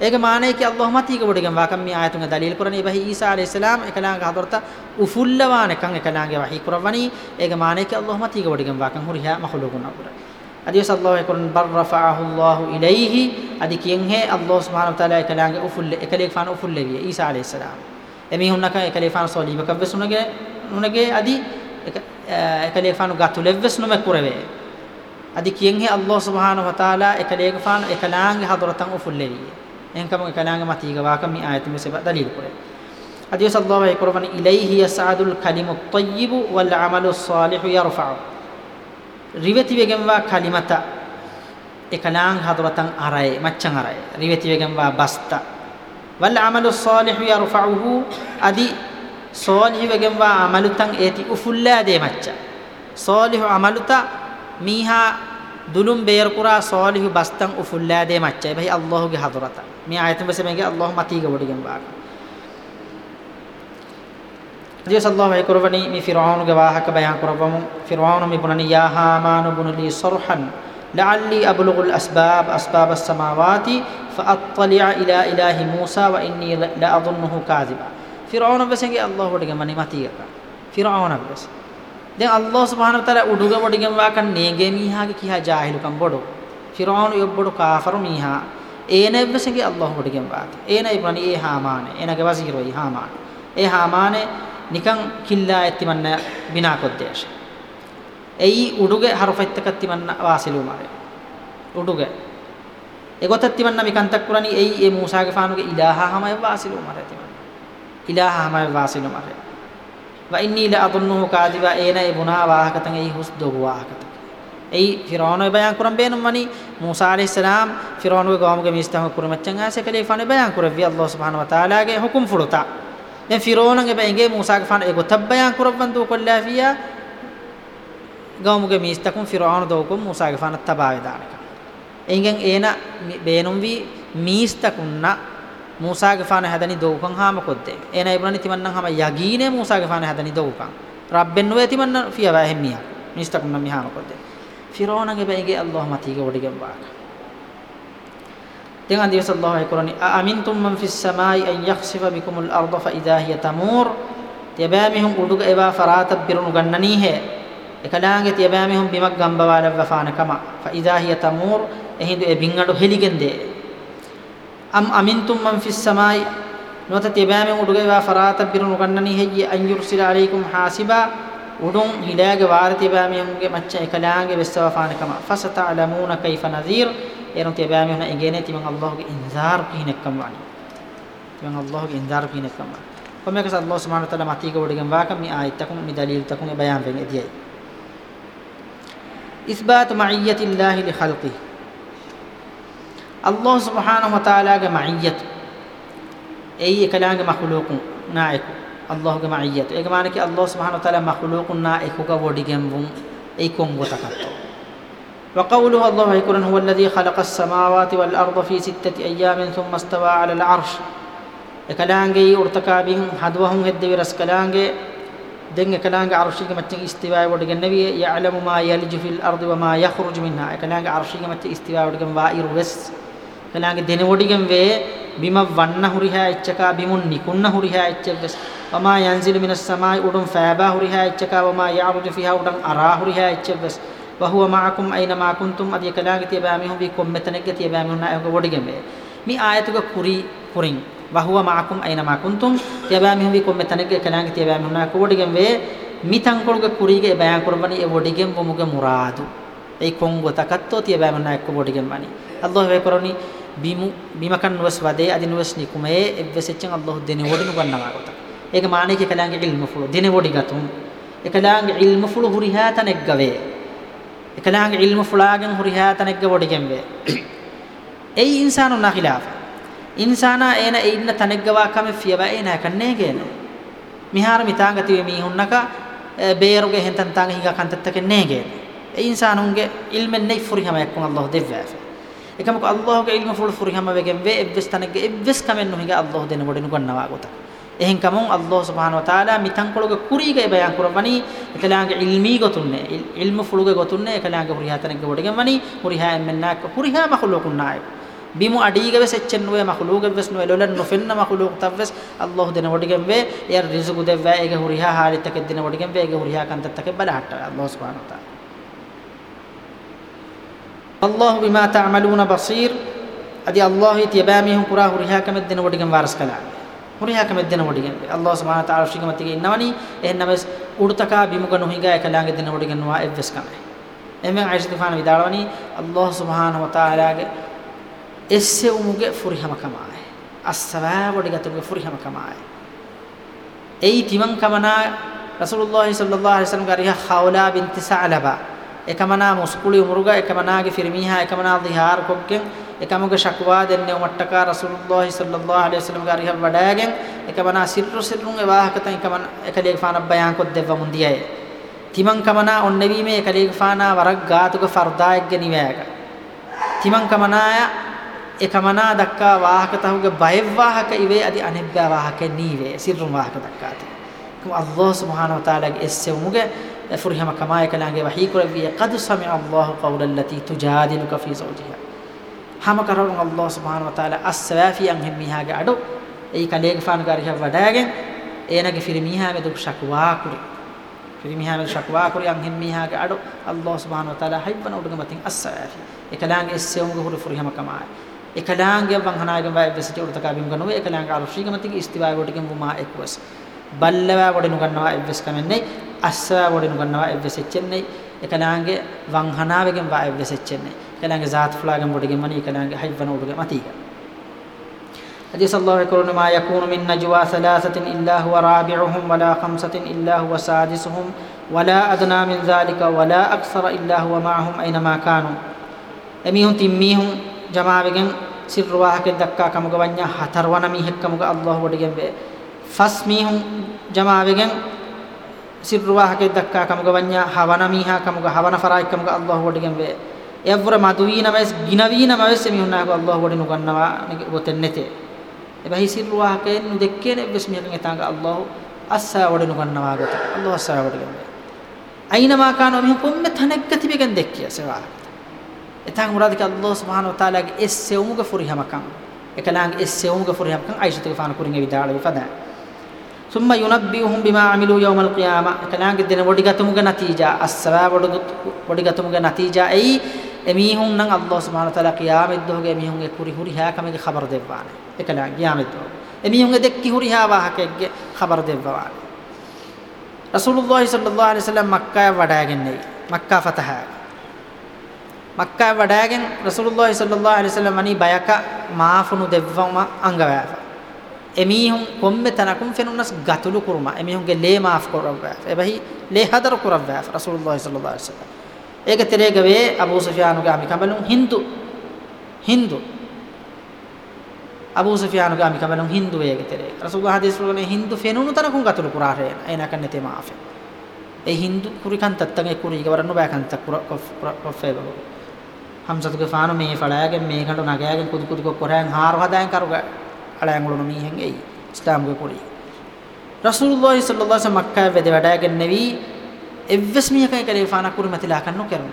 ege maane ki allah mati ke bodegen wa kam mi ayatun dalil qurani bahi isa alayhis salam ekalaanga hadorta ufulle waane kan ekalaanga wahi qurawani ege maane ki allah mati ke bodegen wa kan huriha makhluqun abura adi sallallahu alaihi bar rafa'ahu allah ilayhi adi kiyen he allah subhanahu wa ta'ala ekalaanga ufulle ekale fan ufulle wi isa alayhis salam emi hunnaka ekale fan soli bakavves unage unage adi ekale fan gatulevves nume kurave adi kiyen he allah subhanahu wa taala ekalege faana ekalaange hadratan ufullevi enkam ekalaange matiga waaka mi ayatu me seba dalil kore adi sallallahu alaihi wasallam ilayhi yas'adul kalimu at-tayyib wal 'amalu as-salih yarfa'u riveti wegen wa kalimata ekalaang hadratan aray maccan aray riveti wegen wa basta wal 'amalu as-salih yarfa'uhu adi salih wegen wa amalutan eti ufulla de macca salih amaluta මීහා දුලුම් බේර කුරා සෝලිහු බස්තන් උෆුල්ලාදේ මච්චයි බහි අල්ලාහුගේ හදරත මේ ආයතන බසමගේ අල්ලාහ් මතීග වඩගෙන් වාක දිය සල්ලාහු අලයිහි කරවනි මි ෆිරාවුන්ගේ වාහක බයන් කරවමු ෆිරාවුන් මි බුනනි යා හාමානු බුනලි සර්හන් لعلي أبلغ الأسباب أسباب السماوات فأطلع إلى إله موسى وإني لأظنه كاذبا فرعون بس الله ودغ مني متيك فرعون بس දැන් අල්ලාහ් සුබ්හානහු තාලා උඩුග වඩිගම් වාකන් නේගේ මීහාගේ කියා ජාහිලුකම් බොඩු. ෆිරාවුන් යොබ්බොඩු කාෆරු මීහා. ඒනෙබ්බසගේ අල්ලාහ් වඩිගම් වාක ඒනයි ප්‍රණි ඒ හාමානේ. එනගේ වසීරෝයි හාමාන. ඒ හාමානේ නිකන් කිල්ලා ඇතිමන්න බිනා කොද්දේශ. එයි උඩුගේ හරුෆෙත්තක තිමන්න වාසිලු මාරේ උඩුගේ. එගොතත් තිමන්න මිකන්තක් කුරණි එයි ඒ මූසාගේ ෆානුගේ ඉලාහා හමයි වාසිලු මාරේ තිමන්න ඉලාහා හමයි වාසිලු මාරේ وإني لأظنه كاذبا أين إبنا واهكتن أي حس دوب واهكتن أي فرعون بيان كرم بينم مني موسى عليه السلام فرعون قوم کے میستہ کرم چنگا سے کلی فن بیان کر وی اللہ سبحانہ و تعالی کے حکم فڑتا දැන් ෆිරෝනගේ බැංගේ මූසාගේ ෆාන ඒක තබ්බයන් කරවන්තු කොල්ලාෆියා ගාමුගේ මිස්තකුන් ෆිරෝන දෝකුම් මූසාගේ ෆාන තබාවේ දානක එංගෙන් ඒන බේනුම් වි මිස්තකුන්නා mistakunna musa ge fana hadani dawkan hama kodde ena ibrani timannan hama yagine musa ge fana hadani dawkan rabben no timanna fiya wa hemmiya mistakunna mi hama kodde fir'aun ge beige allah matige odigem waaka dengan dia sallallahu alaihi wasallam amintum man fis samai an yakhsifa bikum al ardha fa idha hiya tamur tiyabamihum uduga eva farata birunu gannani he ekalaange tiyabamihum bimak gambawala wafana kama fa idha hiya tamur ehindu e bingadu heligende am amintum man fis samai nota tiyabamihum uduga eva farata birunu gannani he an yursila alaikum hasiba udun hilaage waarati bamihumge macca ekalaange wessawa fana kama fasata'lamuna kayfa nadhir එරන් තියබෑම වෙන එගේනේ තිමන් අල්ලාහගේ ඉන්සාර් කිනෙක්කම් වani තිමන් අල්ලාහගේ ඉන්සාර් කිනෙක්කම් වani කොමේකස අල්ලාහ් සුබ්හානහු තාලා මතීක වඩගෙන් වාකම් මේ ආයතකම් මේ දලීල් තකුම් බයන් වෙන එදියයි ඉස්බාත් මයියතිල්ලාහි ලිඛල්කි الله سبحانه وتعالى معيته أي كلام مخلوق نائك الله معيته أي معنى كي الله سبحانه وتعالى مخلوق نائك هو جنبهم. أي كم وتكتو وقوله الله يقول هو الذي خلق السماوات والأرض في ستة أيام ثم استوى على العرش. إيه كلانجي ارتكابهم حدوهم هد ورس كلانجي دين كلانج عرشي متن استواء ودق النبي يعلم ما يلج في الأرض وما يخرج منها. إيه كلانج عرشي متن استواء ودق وائر وس. එලාගේ දෙනවොඩිගම් වේ බිම වන්න හුරිහා එච්චකා බිමුන් නිකුන්න හුරිහා එච්චකස් වමා යන්සිලු මිනස් සමායි උඩුම් ෆෑබා හුරිහා එච්චකා වමා යාරුජු ෆිහා උඩන් අරා හුරිහා එච්චකස් වහුව මාකුම් අයිනමා කුන්තුම් අධිය කලාගේ තියබෑ මිහුම් බි කොම් මෙතනෙක තියබෑ මිහුන් නායක වොඩිගම් වේ. මේ ආයතුක කුරි කුරින් වහුව මාකුම් අයිනමා කුන්තුම් තියබෑ මිහුම් බි කොම් මෙතනෙක කලාගේ තියබෑ මිහුන් නායක වොඩිගම් වේ. මිතං කොළුගේ කුරිගේ බයන් කරවණි ඒ වොඩිගම් වමුගේ මුරාදු. ඒ කොංගො තකත්තෝ තිය බෑම නායක වඩිගෙන් බනි අල්ලාහ් වේ කරොනි බිමු බිමකන් වස් වදේ අදින වස් නිකුමේ එවසෙච්චන් අල්ලාහ් දෙන වඩිනු ගන්නවා කොට. ඒක මානේ කලාංගේ ඉල්ම ෆුළු දෙන වඩිගතුම් එකලාංගේ ඉල්ම ෆුළු හුරිහාතන එක්ගවේ ekalaange ilmu fulaagen huri hatanegge wodigembe ei insanu na khilaf insana ena einna tanegge wa kame fiyawa ena kanne gene mihar mitanga tiwe mi hunnaka beeruge hentan tanga higa kantattake nege ei insanunge ilmen nei furi hama yakkun allah devva ekam ko allah ge ilmu ful furi hama wegen ve ebbes tanegge ebbes kamen no higa allah den wodinu gannawa gota එහෙන් කමොන් අල්ලාහ් සුබ්හානහු වතාලා මිතන් කොලගේ කුරීගේ බයන් කරවනි එකලාගේ ඉල්මි ගොතුන්නේ. ඉල්මු ෆුලුගේ ගොතුන්නේ එකලාගේ හුරිහාතනෙක් ගොඩගෙන වනි හුරිහා එම්මන්නාක් හුරිහා මඛලුකුන් නාය බිමු අඩීගේ වෙස් එච්චන් නුවේ මඛලුගේ වෙස් නුවේ ලොලන් නොෆෙන්න මඛලුක් තවස් අල්ලාහ් දෙන වඩගෙන වේ. යර් රිසුකු දෙවෑ ඒගේ හුරිහා හාලිතක දෙන වඩගෙන වේ. ඒගේ හුරිහා කන්තත්තක බලහට අල්ලාහ් සුබ්හානහු වතාලා. අල්ලාහ් බිමා තඅමලූන බසීර්. අදී අල්ලාහ් තියබාමිහුම් කුරා හුරිහා කමෙත් දෙන වඩගෙන වාරස් කළා. හුරියාක මෙද්දෙන වඩිගෙන අල්ලාහ් සුබ්හානහු තාලා ශිකමතිගේ ඉන්නවනි. එහෙන්නමස් උඩතකා බිමුක නොහිගා එකලාගේ දෙන වඩිගෙන වා එවස් කමයි එමෙ ආයිෂා තිෆාන විදාලවනි අල්ලාහ් සුබ්හානහු තාලාගේ එස්සේ උමුගේ ෆුරිහම කමායි. අස්සවා වඩිගතුගේ ෆුරිහම කමායි. එයි තිමන් කමනා රසූලුල්ලාහි සල්ලල්ලාහු අලයිහි වසල්ලම් ගරිහ khawla binti sa'laba එකමනා මුස්කුලි උමුරුගා එකමනාගේ ෆිර්මීහා එකමනා දිහාර කොක්ගෙන් එකමගේ ශක්වා දෙන්නේ උමට්ටකා රසූලුල්ලාහි සල්ලල්ලාහු අලයිහි වසල්ලම් ගාරිහ වඩාගෙන් එකමනා සිර්රු සිර්රුන් එවාහකතන් එකමන එකලේක ෆාන බයන් කොත් දෙව මුන්දියයි. තිමන් කමනා ඔන්නවීමේ එකලේක ෆානා වරක් ගාතුක ෆර්දායක්ගේ නිවෑක තිමන් කමනාය එකමනා දක්කා වාහකතහුගේ බයවාහක ඉවේ අදි අනෙබ්බා වාහක නීවේ සිර්රුන් වාහක දක්කාති කම අල්ලාහ් සුබ්හානහු තාලාගේ එස්සෙමුගේ فرهم كما يكلانge wahi kuravi qad sami'a Allah qawla allati tujadiluka fi zawjiha hama karun Allah subhanahu wa ta'ala as-sawafi an hemmihaage adu ei kalege fan gariha wadagen enage firmiha me duk shakwa kuri firmiha me shakwa kuri an hemmihaage adu Allah subhanahu wa ta'ala haibana uduga matin as-sawafi ekalange essewumge huru furihama kama ekalange wan hanaage wa besiti urtaka bim ganu ekalange alushiga matin istiwa gotigen buma ekwas බල්ලවා වඩනු ගන්නවා එවස් කමන්නේ අස්සා වඩින ගන්නවා එව්වේ සෙච්චෙන්නේ එකලාගේ වංහනාවගෙන් වා එව්වේ සෙච්චෙන්නේ එකලාගේ ذات ෆ්ලාගෙන් වඩිගෙන් මනි එකලාගේ හයිවන උඩගෙන් අතීක حديث الله يقولون ما يكون من نجوى ثلاثة إلا هو رابعهم ولا خمسة إلا هو سادسهم ولا أدنى من ذلك ولا أكثر إلا هو معهم أينما كانوا أميهم تميهم جماعة بجن سر واحد دكا كمك بنيا هتر ونمي هك كمك الله ودجن فسميهم جماعة بجن ජමාවෙගෙන් sirruwahake dakka kamuga wanya havana miha kamuga havana farai kamuga allah wodigen ve evra maduina mes ginavina mes mi hunna ko allah wodinu gannawa gotennete ebahi sirruwahake nu dekkene bes mi kan etanga allah assa wodinu gannawa got allah assa wodigen ve ainama kano mi komme thanekkati begen dekkiya sewa etang murad ke allah subhanahu wa taala ge esse umuga furihamakan ekalang esse umuga furihamakan aisha te fana kuringe vidala fada ثم ينبئهم بما عملوا يوم القيامه كلانك دين ودغتمغ نتيجه السبب ودغتمغ نتيجه اي එමිහුන් නම් අල්ලාහ් සුබ්හානහු තාලා කියාමෙත් දෝගේ එමිහුන්ගේ කුරි හුරි හැකමගේ خبر දෙවවානේ. එකලා කියාමෙත් දෝ එමිහුන්ගේ දෙක්කි හුරි හැවාහකගේ خبر දෙවවානේ. රසූලුල්ලාහ් සල්ලල්ලාහු අලයිහි වසල්ලම් මක්කා වඩාගෙන්නේ මක්කා ෆතහ. මක්කා වඩාගෙන් රසූලුල්ලාහ් සල්ලල්ලාහු අලයිහි වසල්ලම් අනි බයක මාෆුනු දෙවවම අංගවෑවා. Emihun komme tanakum fenunas gatulu kurma emihunge le maaf korabba ebahi le hadar korabba rasulullah sallallahu alaihi wasallam ege terege we abu sufyan ge ami kamalun hindu hindu abu sufyan ge ami kamalun hindu ege terege rasulullah hadis wala hindu fenunu tanakum gatulu kurare ena kanne te maaf e hindu kurikan tattange kuri ge waranno ba kan takura kofe ba hamzatu ge faano me falaage me kandu nagaage kudu kudu ko koran har hadaen karuga අලයන්ගලුන මීහෙන් එයි. ඉස්ලාම්ගේ පොඩි රසූලුල්ලාහි සල්ලල්ලාහු අලයිහි වසල්ලම් මක්කා වෙද වැඩගෙන නෙවි. එව්වස් මීහකයි කලේ ෆානා කුරු මතිලා කන්නු කරන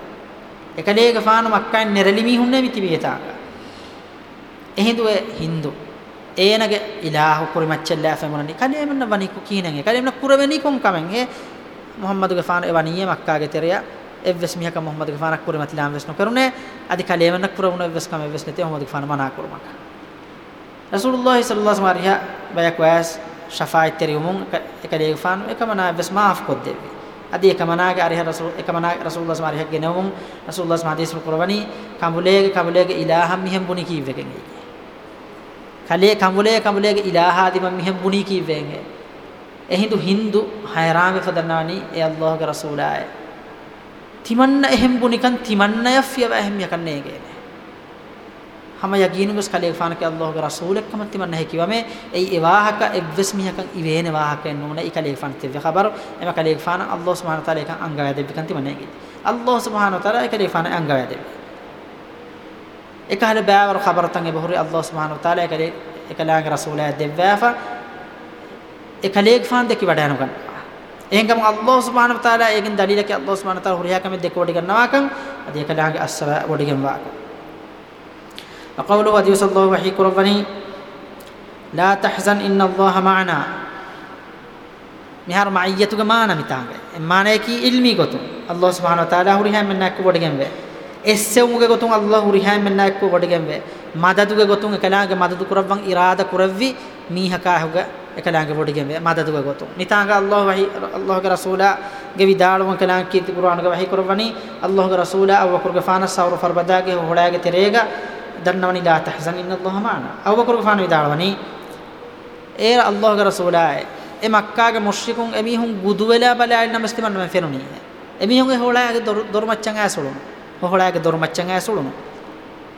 එකලේක ෆාන මක්කෙන් නෙරලි මීහුන්නේ මිතිබේතා එහෙදුවේ හින්දු. ඒනගේ ඉලාහු කුරු මච්චල්ලා ෆෙමුනනි කලේමන්න වනිකු කීනන් කලේමන කුරවෙනි කොන් කමෙන් ඒ මුහම්මදුගේ ෆාන එවනියේ මක්කාගේ තෙරිය. එව්වස් මීහක මුහම්මදුගේ ෆාන කුරු මතිලා වෙස් නොකරුනේ අදි කලේමන කුරවුන එව්වස් කම එව්වස් නැතේ මුහම්මදුගේ ෆාන මනා කුරුමක්. Rasulullah sallallahu alaihi wasallam bayak was shafaat teriumun ekale fan ekamana bes maaf kodde adi ekamana ge ariha rasul ekamana rasulullah sallallahu alaihi wasallam genemun rasulullah sallallahu alaihi wasallam qurbani kambulege kambulege ilaham mihem buni kiwegen kale kambulege kambulege ilahadi mam mihem buni kiwegen ehindu hindu hayrame fadanani e eh, allah ge rasulaaye timanna ehem hama yaqinu bes kale fana ke allah ge rasulek kam timan nahe kiwame ei ewahaka evves mihakan iwene wahaka ennuna ikale fana te khabar ema kale fana allah subhanahu wa taala kan anga yade bikan timan nahe allah subhanahu wa taala ikale fana anga yade ekahale baawar khabar tan e bahuri allah subhanahu wa taala ikale ikale rasulaya devvafa ekale fana de ki wadanu kan එහෙනම් අල්ලාහ් සුබ්හානහු තාලා ඒකෙන් දලීලක අල්ලාහ් සුබ්හානහු තාලා හුරියා කම දෙක වඩ ගන්නවා කන්. අද ඒකලාගේ අස්සව වඩ ගන්නවා وقوله ودي صلى الله وحي كربني لا تحزن إن الله معنا මිහාර මයියතුග මාන මිතාංග මානේ කි ඉල්මි ගොතු අල්ලාහ් සුබ්හානහු තාලා හුරි හැම මෙන්නක් වඩගෙන් වේ එස්සෙමුගේ ගොතුන් අල්ලාහ් හුරි හැම මෙන්නක් වඩගෙන් වේ මදදුගේ ගොතුන් එකලාගේ මදදු කුරවන් ඉරාදා කුරවි මීහකාහුග එකලාගේ වඩගෙන් වේ මදදුගේ ගොතුන් මිතාංග අල්ලාහ් වහි අල්ලාහ්ගේ රසූලා ගේ විදාලුවන් කලාං කීති කුර්ආනගේ වහි කරවනි අල්ලාහ්ගේ රසූලා අවකුර්ගේ ෆානස් සවර ෆර්බදාගේ හොඩාගේ තෙරේගා දන්නවනි ලා තහසන් ඉන්නල්ලාහ මාන. අබුබකර් ගෆානු විදාලවනි ඒ අල්ලාහ්ගේ රසූලායි ඒ මක්කාගේ මුෂ්රිකුන් එමිහුන් ගුදු වෙලා බලයි නමස්තිමන් මම ෆෙරුනි එමිහුන්ගේ හොලාගේ දොරමච්චන් ඇසුළුන හොලාගේ දොරමච්චන් ඇසුළුන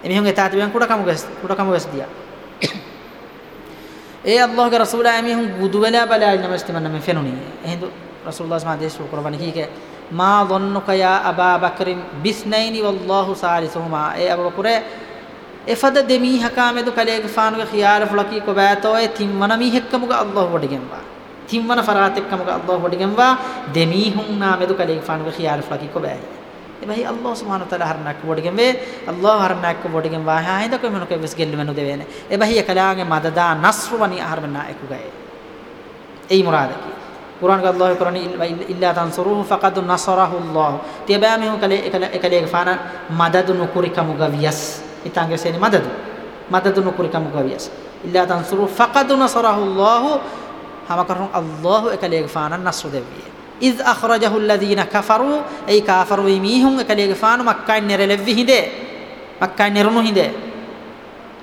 එමිහුන්ගේ තාතිබෙන් කුඩ කමු ගස් කුඩ කමු ගස් දියා. ඒ අල්ලාහ්ගේ රසූලායි එමිහුන් ගුදු වෙලා බලයි නමස්තිමන් මම ෆෙරුනි එහෙනම් රසූලුල්ලාහ් සමා දේශ කරවන කීකේ මා ධන්නුක යා අබා බක්‍රින් බිස්නයිනි වල්ලාහු සාලිසුහුමා. ඒ Abu බක්‍රේ efada demi hakamedu kalege faanuge khiyara fulaki ko bato e timmana mi hekkamuga allah wodigenwa timmana farahat ekkamuga allah wodigenwa demi hunna medu kalege faanuge khiyara fulaki ko baye එබැයි අල්ලාහ් සුබ්හානහු තාලා හරණක් වඩගෙන් වේ අල්ලාහ් හරණක් වඩගෙන් වා හායිද කොයි මොනක වෙස් ගෙල්ලු වෙනු. දෙවේන එබැයි කලාගේ මදදා නස්රු වනි ආහර්මනා එකුගයි. එයි මුරාදකි. කුරාන් ක අල්ලාහ් කරණි ඉල්ලා තන්සරුහු ෆකද් නසරහු අල්ලාහ් තියබෑ මෙහු කලේ එකලේ ෆාන මදදු නුකුරිකමු ගවියස් itange seni madadu madadu nukuri kamu gawiyas illa tansuru faqad nasarahu allah hama karun allah ekale fanan nasru deviye iz akhrajahu alladhina kafaru ay kafaru mihun ekale fanu makkay nerelevvi hinde makkay nerunu hinde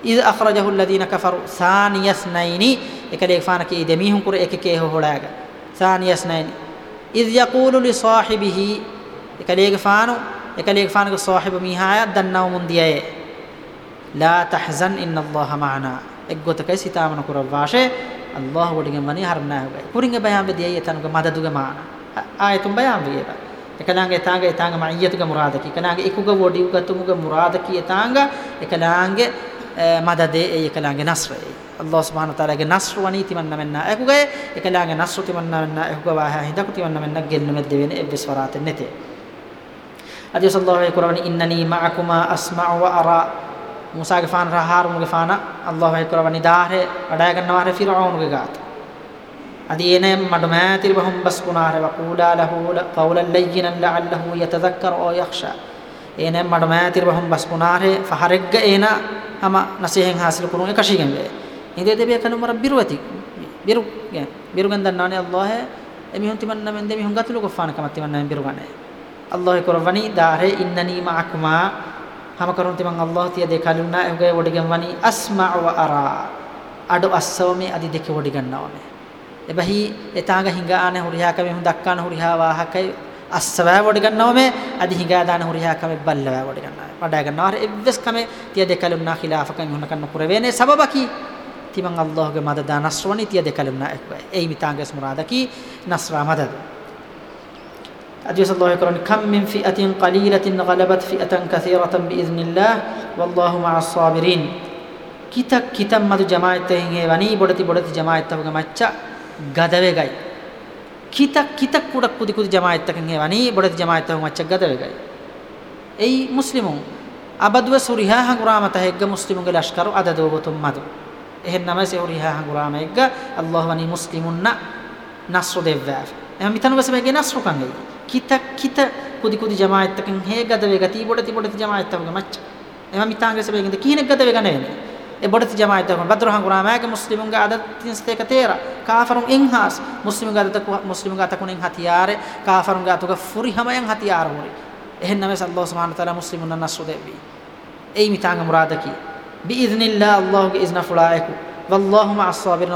iz akhrajahu alladhina kafaru thaniyas naini ekale fana ki demihun kur ekeke ho holaga thaniyas naini iz yaqulu li sahibihi ekale fanu ekale fanu ලා තහසන් ඉන්නල්ලාහ මානා එක්ගොතකයි සිතාමන කුරවාෂේ අල්ලාහ වඩිගේ මනි හරනා හොයි පුරින්ගේ බයම් බෙදී යතනුගේ මදදුගේ මානා. ආයතුම් බයම් වේවා එකලාංගේ තාංගේ තාංග මයියතුගේ මුරාදකි. එකලාංගේ ඉකුගේ වඩි උගතුමුගේ මුරාදකි තාංග. එකලාංගේ මදදේ ඒ එකලාංගේ නස්රේ අල්ලාහ් සුබ්හානහු තාලාගේ නස්ර වනී තිමන්න මෙන්න එකුගේ එකලාංගේ නස්ර තිමන්න මෙන්න එකුගේ වාහ හිඳකු තිමන්න මෙන්න ගෙන්නෙමෙ දෙවෙන එබ්බස් වරාතෙ නැතේ. අදියසල්ලාහු කුරාන ඉන්නනී මඅකුමා අස්මා ව අරා මුසාගේ ෆාන රහාරුගේ ෆාන අල්ලාහ් අලයිහි කුරානි දාහේ වඩා ගන්නවාරේ ෆිරഔන්ගේ ගාත. අදීනේ මඩ මෑතිරි බහම් bus කුනාර වකූලා ලහු කවුලන් ලයිනන් ලඅල්ලහු යතදක්කර ඕ යඛෂා එනේ මඩ මෑතිරි බහම් බස් කුනාරේ ෆහරෙග්ග එන අම නසීහෙන් හාසිල කුරුන් එකශීගෙන් වේ. ඉන්දේ දෙබේ කනු මර බිරුවති බිරු ගේ බිරු ගන්දන්නානේ අල්ලාහ. එමිහුන් තිමන්න මෙන් දෙමිහුන් ගතුලු කොෆාන කමත් තිමන්න බිරු ගන්නේ. අල්ලාහ කරවනි දාහේ ඉන්නනී මඅකුමා හම කරුන් තිමන් අල්ලාහ තිය දෙකලුනා එගේ වඩිගම් වනි අස්මා ව අරා. අඩු අස්සවමේ අදි දෙක වඩිගන්නවනේ එබහි එතාග හිඟාන හුරියා කම හුන් දක්කාන හුරියා වාහකයි අස්සවෑ වඩ ගන්නවා මේ. අදි හිඟා දාන හුරියා කම බල්ලවෑ වඩ ගන්නවා වඩා ගන්නවා. අර එව්වස් කම තිය දෙකලුන්නා ඛිලාෆකන් හුන කන්න පුරවේනේ සබබකි. තිමන් අල්ලාහගේ මදද නස්රවනි තිය දෙකලුන්නා එක්වයි. එයි මිතාංගස් මුරාදකි නස්රා මදද? أديس الله يقرأ كم من فئة قليلة غلبت فئة كثيرة بإذن الله والله مع الصابرين كتك كتم مد جماعة هنگه وني بودتي بودتي جماعة تبغى مچا ගදවෙගයි කිතක් කිතක් කුඩක් කුදි කුදි ජමායත්තකන් හේවනි බොඩති ජමායත්තක මච්චක් ගදවෙගයි එයි මුස්ලිමුන් අබදුව සුරිහා හංගුරාමත හෙග්ග මුස්ලිමුන්ගේ ලෂ්කරු අදදෝගතුම් මදු එහෙන් නම සෙහුරිහා හංගුරාම එග්ග අල්ලාහ් වනි මුස්ලිමුන්න නස්රු දෙව්වාෆ එම මිතන වසබගේ නස්රු කංගෙයි කිතක් කිත කුදි කුදි ජමායත්තකන් හේ ගදවෙගති බොඩති බොඩති ජමායත්තක මච්ච. එම මිතාංග සබගෙන්ද කීනෙක් ගදවෙග නෙවෙයි e bodati jamaat ta badru hangura maage muslimun ga adat tinste ka tera kafarun inhas muslimun ga adat muslimun ga takunin hatiyare kafarun ga tuga furi hamayan hatiyar muri ehen name sallallahu subhanahu wa taala muslimun nasu devi ei mitanga muradaki bi idhnillah allah ge izna fulaiku wallahu ma'as sabirin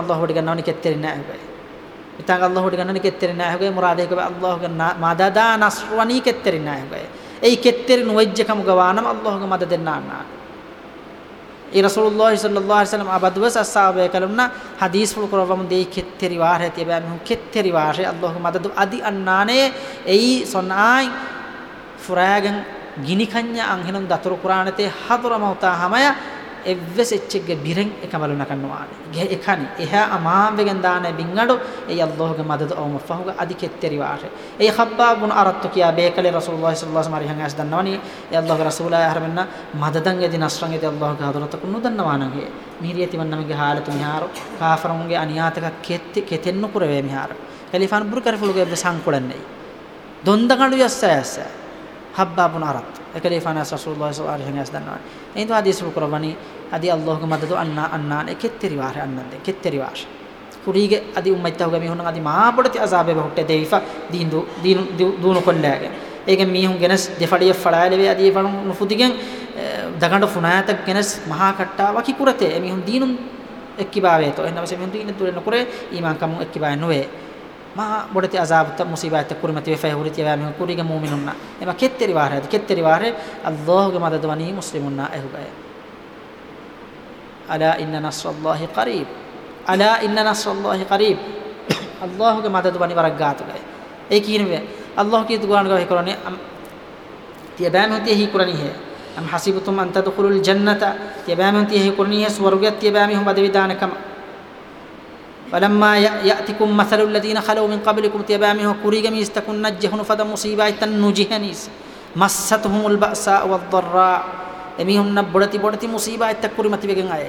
allah wadi ganna ni ketterina hebe mitanga allah wadi ganna ni ketterina hebe murade ko allah ge madada nasrwani ketterina hebe ei ketterin wajja kam gawanam allah ge madadenna na ඒ රසූලුල්ලාහි සල්ලල්ලාහු අලයිහි වසල්ලම් අබද්වස් අස්සාබේ කලුන්නා හදීස් ෆුල් කරවම දෙයි කෙත්තෙරි වාරේ තියබෑ. මෙහු කෙත්තෙරි වාරේ අල්ලාහ් මදදු අදි අන්නානේ. එයි සොනායි ෆුරාගන් ගිනි කඤ්ඤා අංහෙනම් දතුරු කුරානතේ හතර මවතා හමයා එව්වස් එච්චෙක්ගේ බිරෙන් එකමලු නකන්නවානේ ගේ එකනි. එහා අමාම්වෙගෙන් දානේ බින්ගඩු ඒ අල්ලාහ්ගේ මදද අවම ෆහුග අධිකෙත්තරි වාරේ ඒ khබ්බාබුන් අරත්තු කියා බේකලේ රසූලුල්ලාහි සල්ලල්ලාහු අලයිහි වසල්ලම් හංගස් දන්නවනි. ඒ අල්ලාහ්ගේ රසූලා හරමන්න මදදන් එදි නස්රන් එදි අල්ලාහ්ගේ හදරත කුන්නු දන්නවානගේ මිහිරියති වන්නමගේ හාලතු මිහාරු කාෆරුන්ගේ අනියාතක කෙත්ති කෙතෙන්නු කුරවේ මිහාරු. කලිෆාන් බුරු කරෆුලුගේ සංකුලන්නේ. දොන්දකඩු යස්සයස්ස හබ්බාබුන් අරත්තු. ekalifanas rasulullah sallallahu alaihi wasallam endu hadis ru korwani adi allah ge madadu anna anna ne ketteri ware annande ketteri ware kurige adi ummaitahuga mi honan adi ma bodati azabe be hotte deifa dindu dinu dunu kollage ege mihun genes defadiya falaale ve adi falun nufudigen dagandu funayata genes maha katta waki kurate mihun dinun ekkibawe to enna se mihun dinu dure nokure iman kam ekkibawe nowe ma bodati azab ta musibat kurmati ve fahuriti wa me kuriga mu'minunna ema ketteri ألا إن نصر الله قريب. ألا إن نصر الله قريب. الله كما ماتے دوبانی بارک گات گئے ایک ہی میں اللہ کی قرآن کا قرآن یہ هي. أم ہے أن تدخلوا الجنة؟ یہ بیان ہوتی ہے قرآن ہے سورگت یہ بیان هم بدوی دان فلما يأتكم مثل الذين خلوا من قبلكم تبامه كريغم يستكن نجهن فدم مصيبة تنجهنيس مستهم البأساء والضراء. එමිහුන්න බොඩති බොඩති මුසීබා එත්තක් කුරි මති වෙගෙන් අය.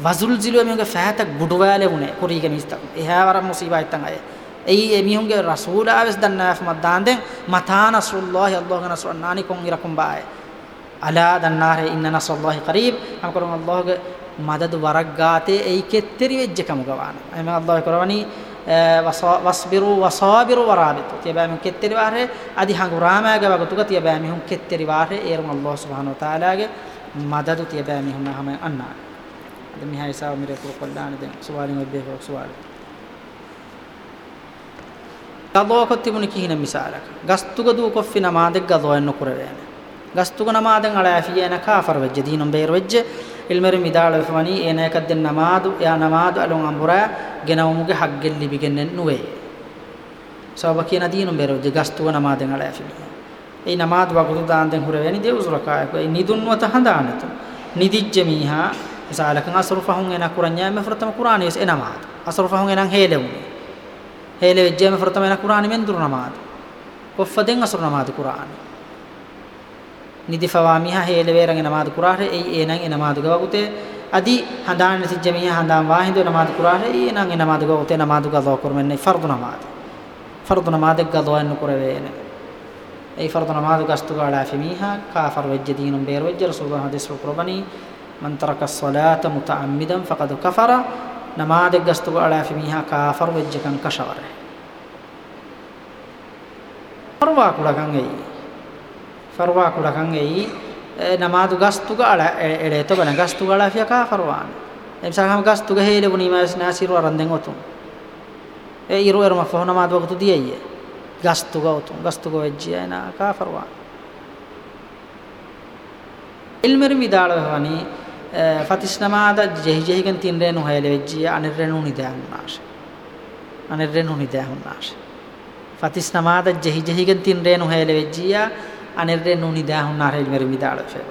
වසුල් ජිලු එමිහුගේ ෆෑතක් බුඩුවාලේ උනේ කුරීගේ මිස්තක් එහා වර මුසීබා එත්තන් අය. එයි එමිහුගේ රසූලාවස් දන්නාෆ මද්දාන්දෙන් මතා නස්රුල්ලාහි අල්ලාහ් නස්රුන්නානි කොන් ඉරකුම් බාය අලා දන්නාරේ ඉන්න නස්රුල්ලාහි කරීබ් අමකරුන් අල්ලාහ්ගේ මදද වරක් ගාතේ එයි කෙත්තරි වෙජ්ජ කම ගවාන. එම අල්ලාහ් කරවනි වස්බිරු වසාබිරු වරාබිතු තියබෑම කෙත්තරි වාරේ අදි හංගුරාමයාගේ වගතුක තියබෑම හුම් කෙත්තරි වාරේ ඒරුම් අල්ලාහ් සුබ්හානහු තාලාගේ මදදු තියබෑම හුම් නහම අන්නා අද මිහයිසා මිරේ කුර කොල්ලාන දෙන් සුවාලින් ඔබ්බේ ෆොක් සුවාලි ගදෝක තිබුණ කිහින මිසාලක ගස්තුග දූ කොෆි නමාදෙක් ගදෝයන්න කුරවේන ගස්තුග නමාදෙන් අලාෆියන කාෆර් වෙජ්ජ දීනුම් බේර වෙජ්ජ ilmeri midala fani enakad den namadu ya namadu alon ambura genawmuge haggel libigennen nuwe. Sabaki na dinum bero je gastu namaden ala afimi ei namad wagudu dan den hureveni de uzraka ei nidun wata handanatu nidijje miha misalakan asru fahun ena kuranya me furtama qur'ani es enamad asru fahun enan helewni hele vejje me furtama ena qur'ani men dur namad koffaden asru namad qur'ani nidi fawamiha hele verang namad qur'ani ei enan enamad gawagute adi handaan tijje miha handaan wahindo namad qur'ani ei enan enamad gawute namad gawa kurmenne fardu namad fardu namaz gadwaen kurevene ei fardu namaz gastu gala fimiha kafar wajja dinum ber wajja rasulullah hadis qurbani man taraka as-salata muta'ammidan faqad kafara namaz gastu gala fimiha kafar wajja kan kashaware farwa kulakan ei farwa kulakan ei e, namaz gastu gala ede to bana gastu gala fiya kafarwan emsa ham gastu ga hele buni mas nasiru aranden otun e iru erma fohna ma waqtu diyayye gastu gautum gastu go ejjiya na kafarwa ilmer midala hani e, fatisnamada jehi jehigen tinre nu hele ejjiya anirrenu ni dahunnash anirrenu ni dahunnash fatisnamada jehi jehigen tinre nu hele ejjiya අනෙරේ නුනි දාහුන් නාරේ මෙරි මිදාල ෂේ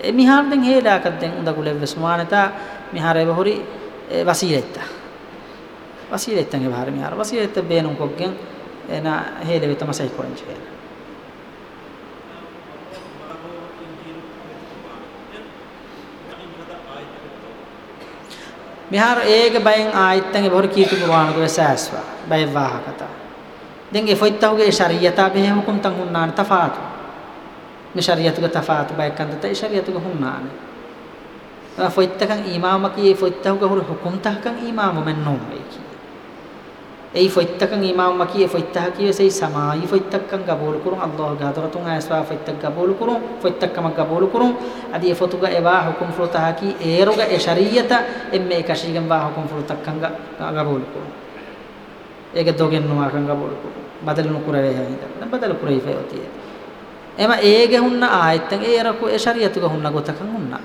ඒ මිහාර දෙන් හේලා කද්දෙන් උඳ කුලෙ වස්මානතා මිහාරේ බහුරි වසීලෙත්තා වසීලෙත්තන් ගේ බහාර මිහාර. වසීලෙත්ත බේනුම් කොග්ගෙන් එන හේලෙ වෙත මසයි කොරන්ජේ මිහාර ඒක බයෙන් ආයත්තන්ගේ බහුරි කීතු පුරාණක වෙසෑස්වා. බය වාහකතා. දෙන්ගේ ෆොයිත්තහුගේ ශරියතා බෙහෙම කුම් තන් හුන්නාන තෆාතු. මේ ශරියතුක තෆාතු බය කන්දත ඒ ශරියතුක හුන්නාන. ෆොයිත්තකන් ඊමාමකී ෆොයිත්තහුගේ හුරු හුකුම් තහකන් ඊමාම මෙන් නොමයි කී ei foittakan imam maki foittah kiye sei samai foittakkan gabul kurun allah gadaratun aswa foittak gabul kurun foittakkam gabul kurun adi fotuga ewa hukum flutah ki eroga e shariyata emme kashigan wa hukum flutakkan gabul kurun ege dogen nuwa kan gabul kurun badal nu kurave ha hinda badal kurai fe otiye ema ege hunna ayetten e eraku e shariyatuga hunna gotakan hunna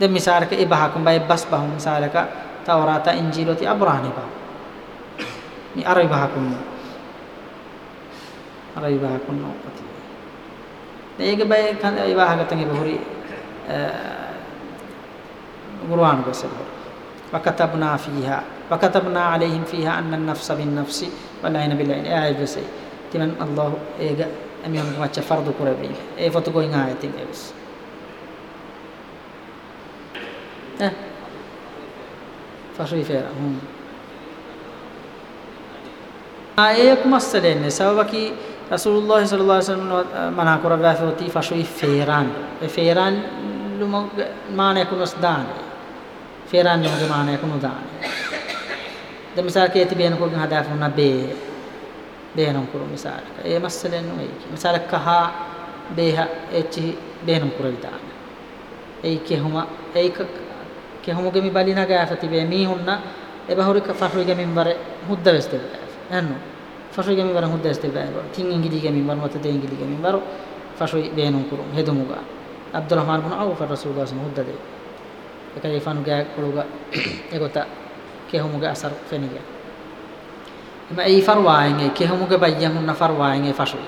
den misaraka e bahakum bay bas bahum misaraka tawrata injiloti abrahani bahum ni ara vivaha kunno ara vivaha kunno pati ege bay وكتبنا فيها وكتبنا عليهم فيها أن النفس بالنفس والعين بالعين. آية بسي تمن الله إيجا أمي هم كما فرض قربين إيه فتقول إنها آية تنجي بس. أه فشوي فيرا. هم. آه، آية كما استدين سببكي رسول الله صلى الله عليه وسلم منا قربا فيوتي فشوي فيران. فيران لما ما نكون أصدان මානේ කුනු දාන දෙමසා කේති බේන කොගෙන් හදාෆුන බේ බේනම් කුරු මිසාල ඒ මස්සලෙන් නුයි මිසාල කහ බේහ එච්චි බේනම් කුරවි දාන ඒ කෙහුම ඒක කෙහුමගේ මි බලිනා ගාෆති බේ මීහුන්න එබහුරික ෆෂුයිගේ මින්වර හුද්ද වෙස්තේ anno fashoy gami waran hudda este bae tin ingili gami war mata de ingili gami waro fashoy beenun kurum hedumuga abdurrahman bin auf rasulullah sallallahu hudda de ekali fanu ga kuluga egota kehumuga asar feniga ema ei farwaenge kehumuga bayyamun na farwaenge fashoy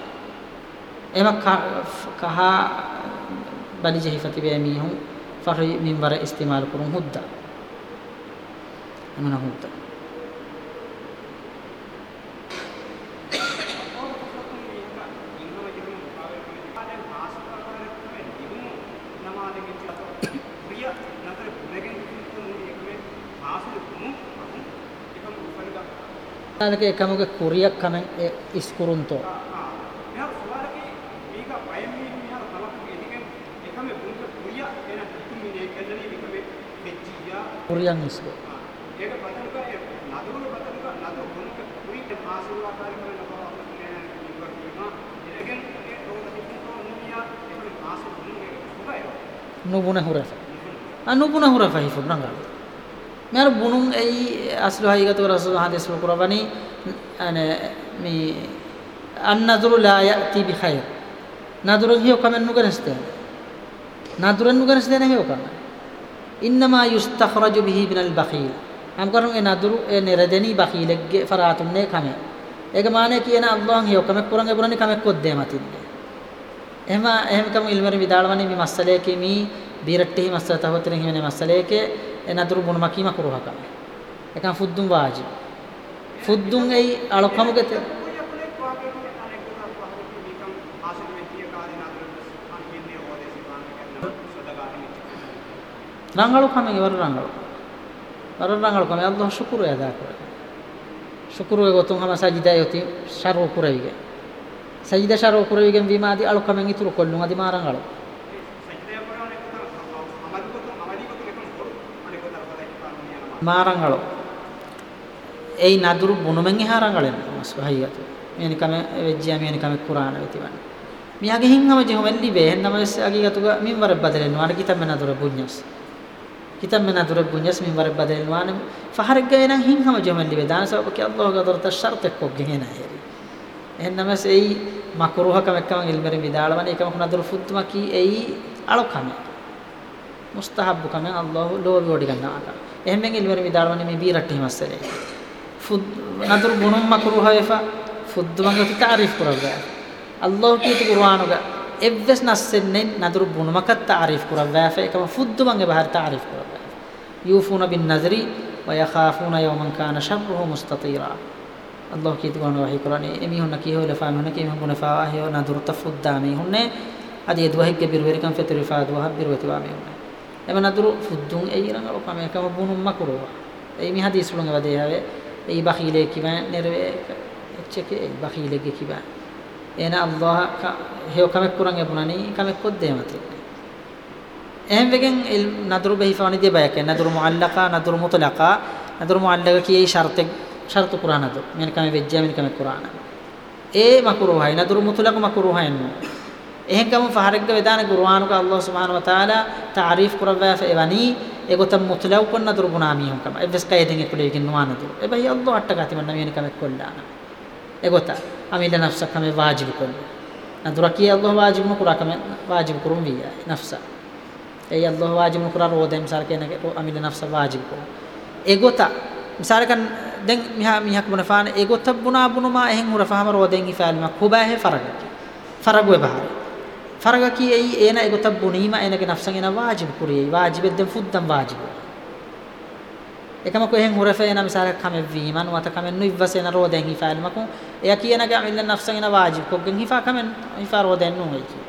ema kaha bali jehifati be mihun fashoy minbara istimal kurum hudda amana hudda Nalaka එකමක කුරියක් කමෙන් ඉස්කුරුන්තෝ. Kurien ඉස්කෝ. ඒක බතලක නදුරු බතලක නදුරු ගුණක කුරිට මාසුවාකාරී කරන ලබා ඉවරකීම ඉරගෙන් ඒ රෝද දික්කෝ නුමියා ඒක මාසු ගුණේ සුබය නුබුන හුරෆ අනුබුන හුරෆ හිෆු නංගා මෙර බුණුන් ei aslu haygatu rasul hadis qur'ani ane mi an-nadru la ya'ti bi khair nadru hiyo kamen nuganeste nadru nuganeste ne hiyo kamen innama yustakhraju bihi min al-bakhil am karun e naduru e neredeni bakhilegge faratunne kame ega mane kiyena allah hiyo kame kurang e burani kame kodde matinne ehma ehm kam ilmari vidalwani mi masale ke mi biratti masala tawtire himene masale එනතුරු බොන මකීම කුරුහක එකන් ෆුද්දුම් වාජි. ෆුද්දුම් එයි අලොකමුගත රංගලු කමගේ වර රංගලු වර රංගලු කමේ අල්ලාහ් ශුක්‍ර අදා කර ශුක්‍ර වේ ගොතුන් හම සජිදා යති ශරු කුරවිගේ සජිදා ශරු කුරවිගෙන් විමාදි අලු කමෙන් ඉතුරු කොල්ලුන් අදි මාරංගලු ಅದಿ ಮಾರಂಗಳು ಮಾರಂಗಳು ei naduru bunumen eharangalen maswahiyatu meni kame vejja meni kame qur'ana vetiwan miyage hinhama je homelli be hennama ves agigatuga minwar badalen wana kitab naduru bunjas kitab mena dure bunjas min bare badel wane faharek gayna hin hama jomelli be dan sabab ki allah ga dorta shart ko gena heri ehna mes ei makruha kam ekkam ilmere vidalwane ekam kuna dur futma ki ei alokame mustahab kam allah lo wodi ganna aka ehmen ilmere vidalwane me bi ratti masale fud nadur bunum makruha efa fudma ga ta'rif kuraga allah ki qur'anu ga evves nassennen nadur bunumakat ta'rif kurawwa fa ekama fuddumange bahar ta'rif kurawwa yufuna bin nazri wa yakhafuna yawman kana sharruhu mustatira Allah kiti kono wahi qur'ani emi honna ki hola faam honna ki emi honna faa he nadur tafudda me honne adi edwa hikke birweri kan fetri faad wa birweti wa me honne ema nadur fuddun eyiran alo kame kama bunum makruwa ei mi hadis lunga wade have ei bakhile kiwa nerve echeke ei bakhile ge kiwa ena allah ka heo kamek kurang ebunani kamek kodde mati ehem wegen il nadru behifani de bayak nadru muallaqa nadru mutlaqa nadru muallaqa ki ei sharte shart qur'an nadru men kame vejja men kame qur'an e makruh hay nadru mutlaq makruh hay no එහෙන් කම ෆහරෙක්ග වේදාන කුර්ආනුක අල්ලාහ් සුබ්හානහු වතාලා තාරීෆ් කරවෑ ෆෙවනි එගොතම් මුත්ලව් කොන්න දුරු බුනාමි home කම එවස් කයදෙන් එකුලේ කින් නුවාන දුරු එබයි අල්ලාහ් අට්ටගාති මන්න මේන කම කොල්ලාන එගොත අමිල නෆ්ස කම වාජිබ කොල්ල නදුර කිය අල්ලාහ් වාජිබ නුකුරා කම වාජිබ කුරුම් විය නෆ්ස ඒ අල්ලාහ් වාජිබ නුකුරා රෝදෙම් සාර කෙනක අමිල නෆ්ස වාජිබ කො එගොත මිසාරකන් දැන් මිහා මිහක් බුන ෆාන එගොත බුනා බුනුමා එහෙන් උර ෆහම රෝදෙන් ඉෆාල්ම කුබාහෙ ෆරග ෆරගුවේ බහරේ farga ki ei ena egota bunima enage nafsan ena wajib kuriyei wajibed den fuddan wajib ekama ko hen hurafa ena misala kame viman wata kame nu ivvase ena roden hi faal makun eya ki ena ga millen nafsan ena wajib ko gen hifa kame hifa roden nu ei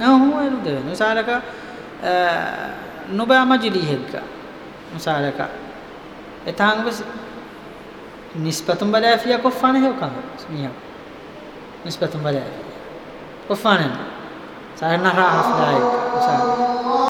fi misal ena nadru bune kame kurma kame vejjiya kanu kame alu kame kolluma nadru buni ei masane makruh hay vesno makruh mi mani muqayyad